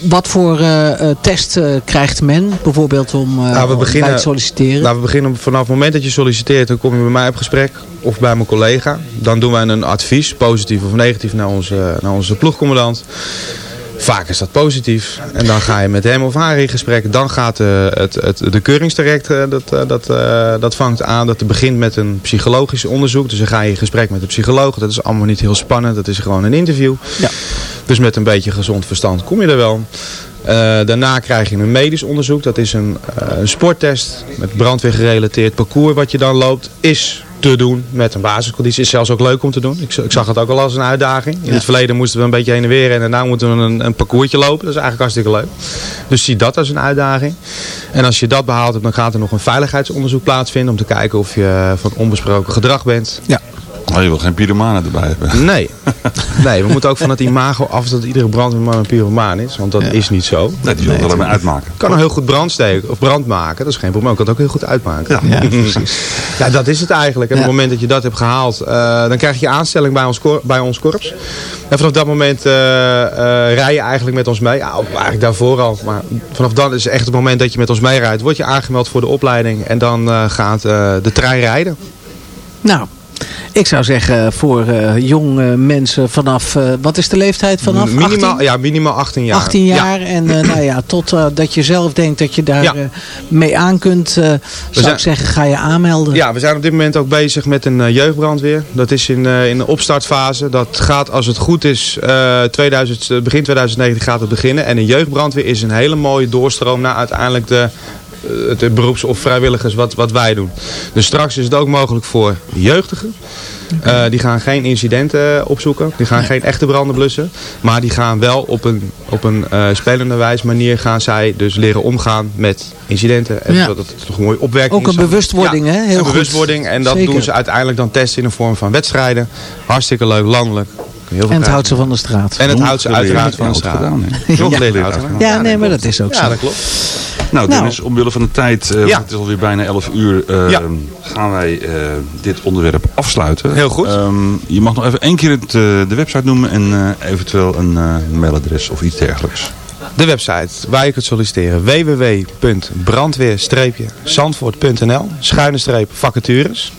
E: wat voor eh, eh, test krijgt men bijvoorbeeld om
J: Nou, we beginnen,
E: bij het solliciteren?
J: Nou, we beginnen vanaf het moment dat je solliciteert, dan kom je bij mij op gesprek of bij mijn collega. Dan doen wij een advies, positief of negatief, naar onze, naar onze ploegcommandant. Vaak is dat positief. En dan ga je met hem of haar in gesprek. Dan gaat eh, het, het, de keuringstraject, eh, dat, dat, dat vangt aan. Dat begint met een psychologisch onderzoek. Dus dan ga je in gesprek met de psycholoog. Dat is allemaal niet heel spannend. Dat is gewoon een interview.
E: Ja.
J: Dus met een beetje gezond verstand kom je er wel. Eh, daarna krijg je een medisch onderzoek. Dat is een, eh, een sporttest met brandweer gerelateerd parcours wat je dan loopt. Is te doen met een basisconditie. Is zelfs ook leuk om te doen. Ik, ik zag het ook al als een uitdaging. In het verleden moesten we een beetje heen en weer. En daarna moeten we een, een parcoursje lopen. Dat is eigenlijk hartstikke leuk. Dus zie dat als een uitdaging. En als je dat behaald hebt, dan gaat er nog een veiligheidsonderzoek plaatsvinden. Om te kijken of je van onbesproken gedrag bent.
E: Ja.
D: Oh, je wil geen pyromanen erbij hebben.
J: Nee. Nee, we moeten ook van het imago af dat iedere brandweerman een pyromaan is. Want dat is niet zo.
D: Nee, die wil er alleen maar uitmaken.
J: kan heel goed brand steken of brand maken. Dat is geen probleem. Ik kan het ook heel goed uitmaken.
D: Ja,
E: precies.
J: Ja, dat is het eigenlijk. En op het moment dat je dat hebt gehaald, eh, dan krijg je aanstelling bij ons, bij ons korps. En vanaf dat moment eh, eh, rij je eigenlijk met ons mee. Ja, eigenlijk daarvoor al. Maar vanaf dan is echt het moment dat je met ons meerijdt. Word je aangemeld voor de opleiding. En dan eh, gaat eh, de trein rijden.
E: Nou, ik zou zeggen voor eh, jonge mensen vanaf, eh, wat is de leeftijd vanaf?
J: minimaal,
E: 18?
J: ja, minimaal 18 jaar.
E: 18
J: Ja.
E: jaar en eh, nou ja, tot eh, dat je zelf denkt dat je daar
J: Ja.
E: mee aan kunt, zou
J: zijn-
E: ik zeggen, ga je aanmelden.
J: Ja, we zijn op dit moment ook bezig met een jeugdbrandweer. Dat is in, in de opstartfase. Dat gaat als het goed is, eh, 2000, eh, begin 2019 gaat het beginnen. En een jeugdbrandweer is een hele mooie doorstroom naar uiteindelijk de, de beroeps- of vrijwilligers wat, wat wij doen. Dus straks is het ook mogelijk voor jeugdigen. Eh, die gaan geen incidenten eh, opzoeken. Die gaan geen echte branden blussen. Maar die gaan wel op een, op een eh, spelende wijze manier gaan zij dus leren omgaan met incidenten. En
E: Ja.
J: dat het toch een mooie opwerking
E: Ook een bewustwording,
J: Ja,
E: hè? Heel
J: een
E: goed.
J: bewustwording. En dat
E: Zeker.
J: doen ze uiteindelijk dan testen in de vorm van wedstrijden. Hartstikke leuk, landelijk. Heel veel
E: En het houdt ze van de straat.
J: En het houdt ze uiteraard van de straat.
D: gedaan, Ja.
E: Ja, nee, maar dat is ook
J: Ja,
E: zo.
J: dat klopt.
D: Nou,
E: Nou.
D: Dennis, omwille van de tijd, eh,
J: Ja.
D: het is alweer bijna 11 uur, eh,
J: Ja.
D: gaan wij eh, dit onderwerp afsluiten.
J: Heel goed.
D: Ehm, je mag nog even één keer het, de website noemen en eh, eventueel een eh, mailadres of iets dergelijks.
J: De website waar je kunt solliciteren. www.brandweer-zandvoort.nl Schuine streep vacatures.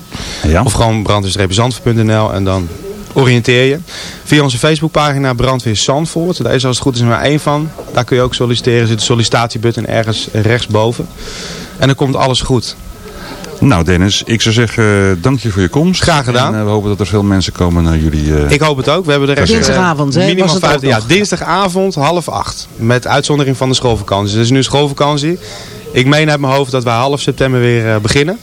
D: Ja.
J: Of gewoon brandweer-zandvoort.nl en dan oriënteer je. Via onze Facebookpagina Brandweer Zandvoort. Daar is als het goed is maar één van. Daar kun je ook solliciteren. Er zit een sollicitatiebutton ergens rechtsboven. En dan komt alles goed.
D: Nou Dennis, ik zou zeggen eh, dank je voor je komst.
J: Graag gedaan.
D: En eh, we hopen dat er veel mensen komen naar jullie... eh,
J: Ik hoop het ook. We hebben de rest,
E: Dinsdagavond, hè?
J: Minimaal
E: Was het ook
J: 15 ja, dinsdagavond half acht. Met uitzondering van de schoolvakantie. Dus het is nu schoolvakantie. Ik meen uit mijn hoofd dat wij half september weer eh, beginnen.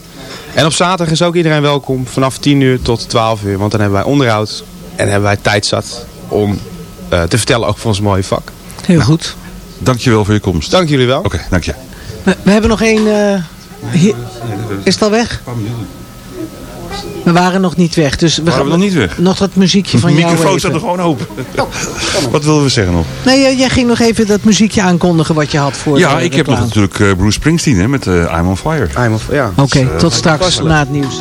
J: En op zaterdag is ook iedereen welkom. Vanaf 10 uur tot 12 uur. Want dan hebben wij onderhoud. En hebben wij tijd zat om eh, te vertellen over ons mooie vak.
E: Heel goed.
D: Dank je wel voor je komst.
J: Dank jullie wel.
D: Oké, dank je.
E: We, we hebben nog één... eh, hier- is het al weg? We waren nog niet weg. Dus we
D: Waren
E: gaan
D: we nog niet weg?
E: Nog dat muziekje
D: De
E: van jou
D: microfoon
E: even.
D: staat er gewoon open. Wat wilden we zeggen nog?
E: Nee, jij- jij ging nog even dat muziekje aankondigen wat je had voor
D: Ja,
E: de
D: ik heb nog natuurlijk eh, Bruce Springsteen hè, met eh, I'm on Fire.
J: I'm on Fire, ja.
E: Oké,
D: Dus, eh,
E: tot straks na het nieuws.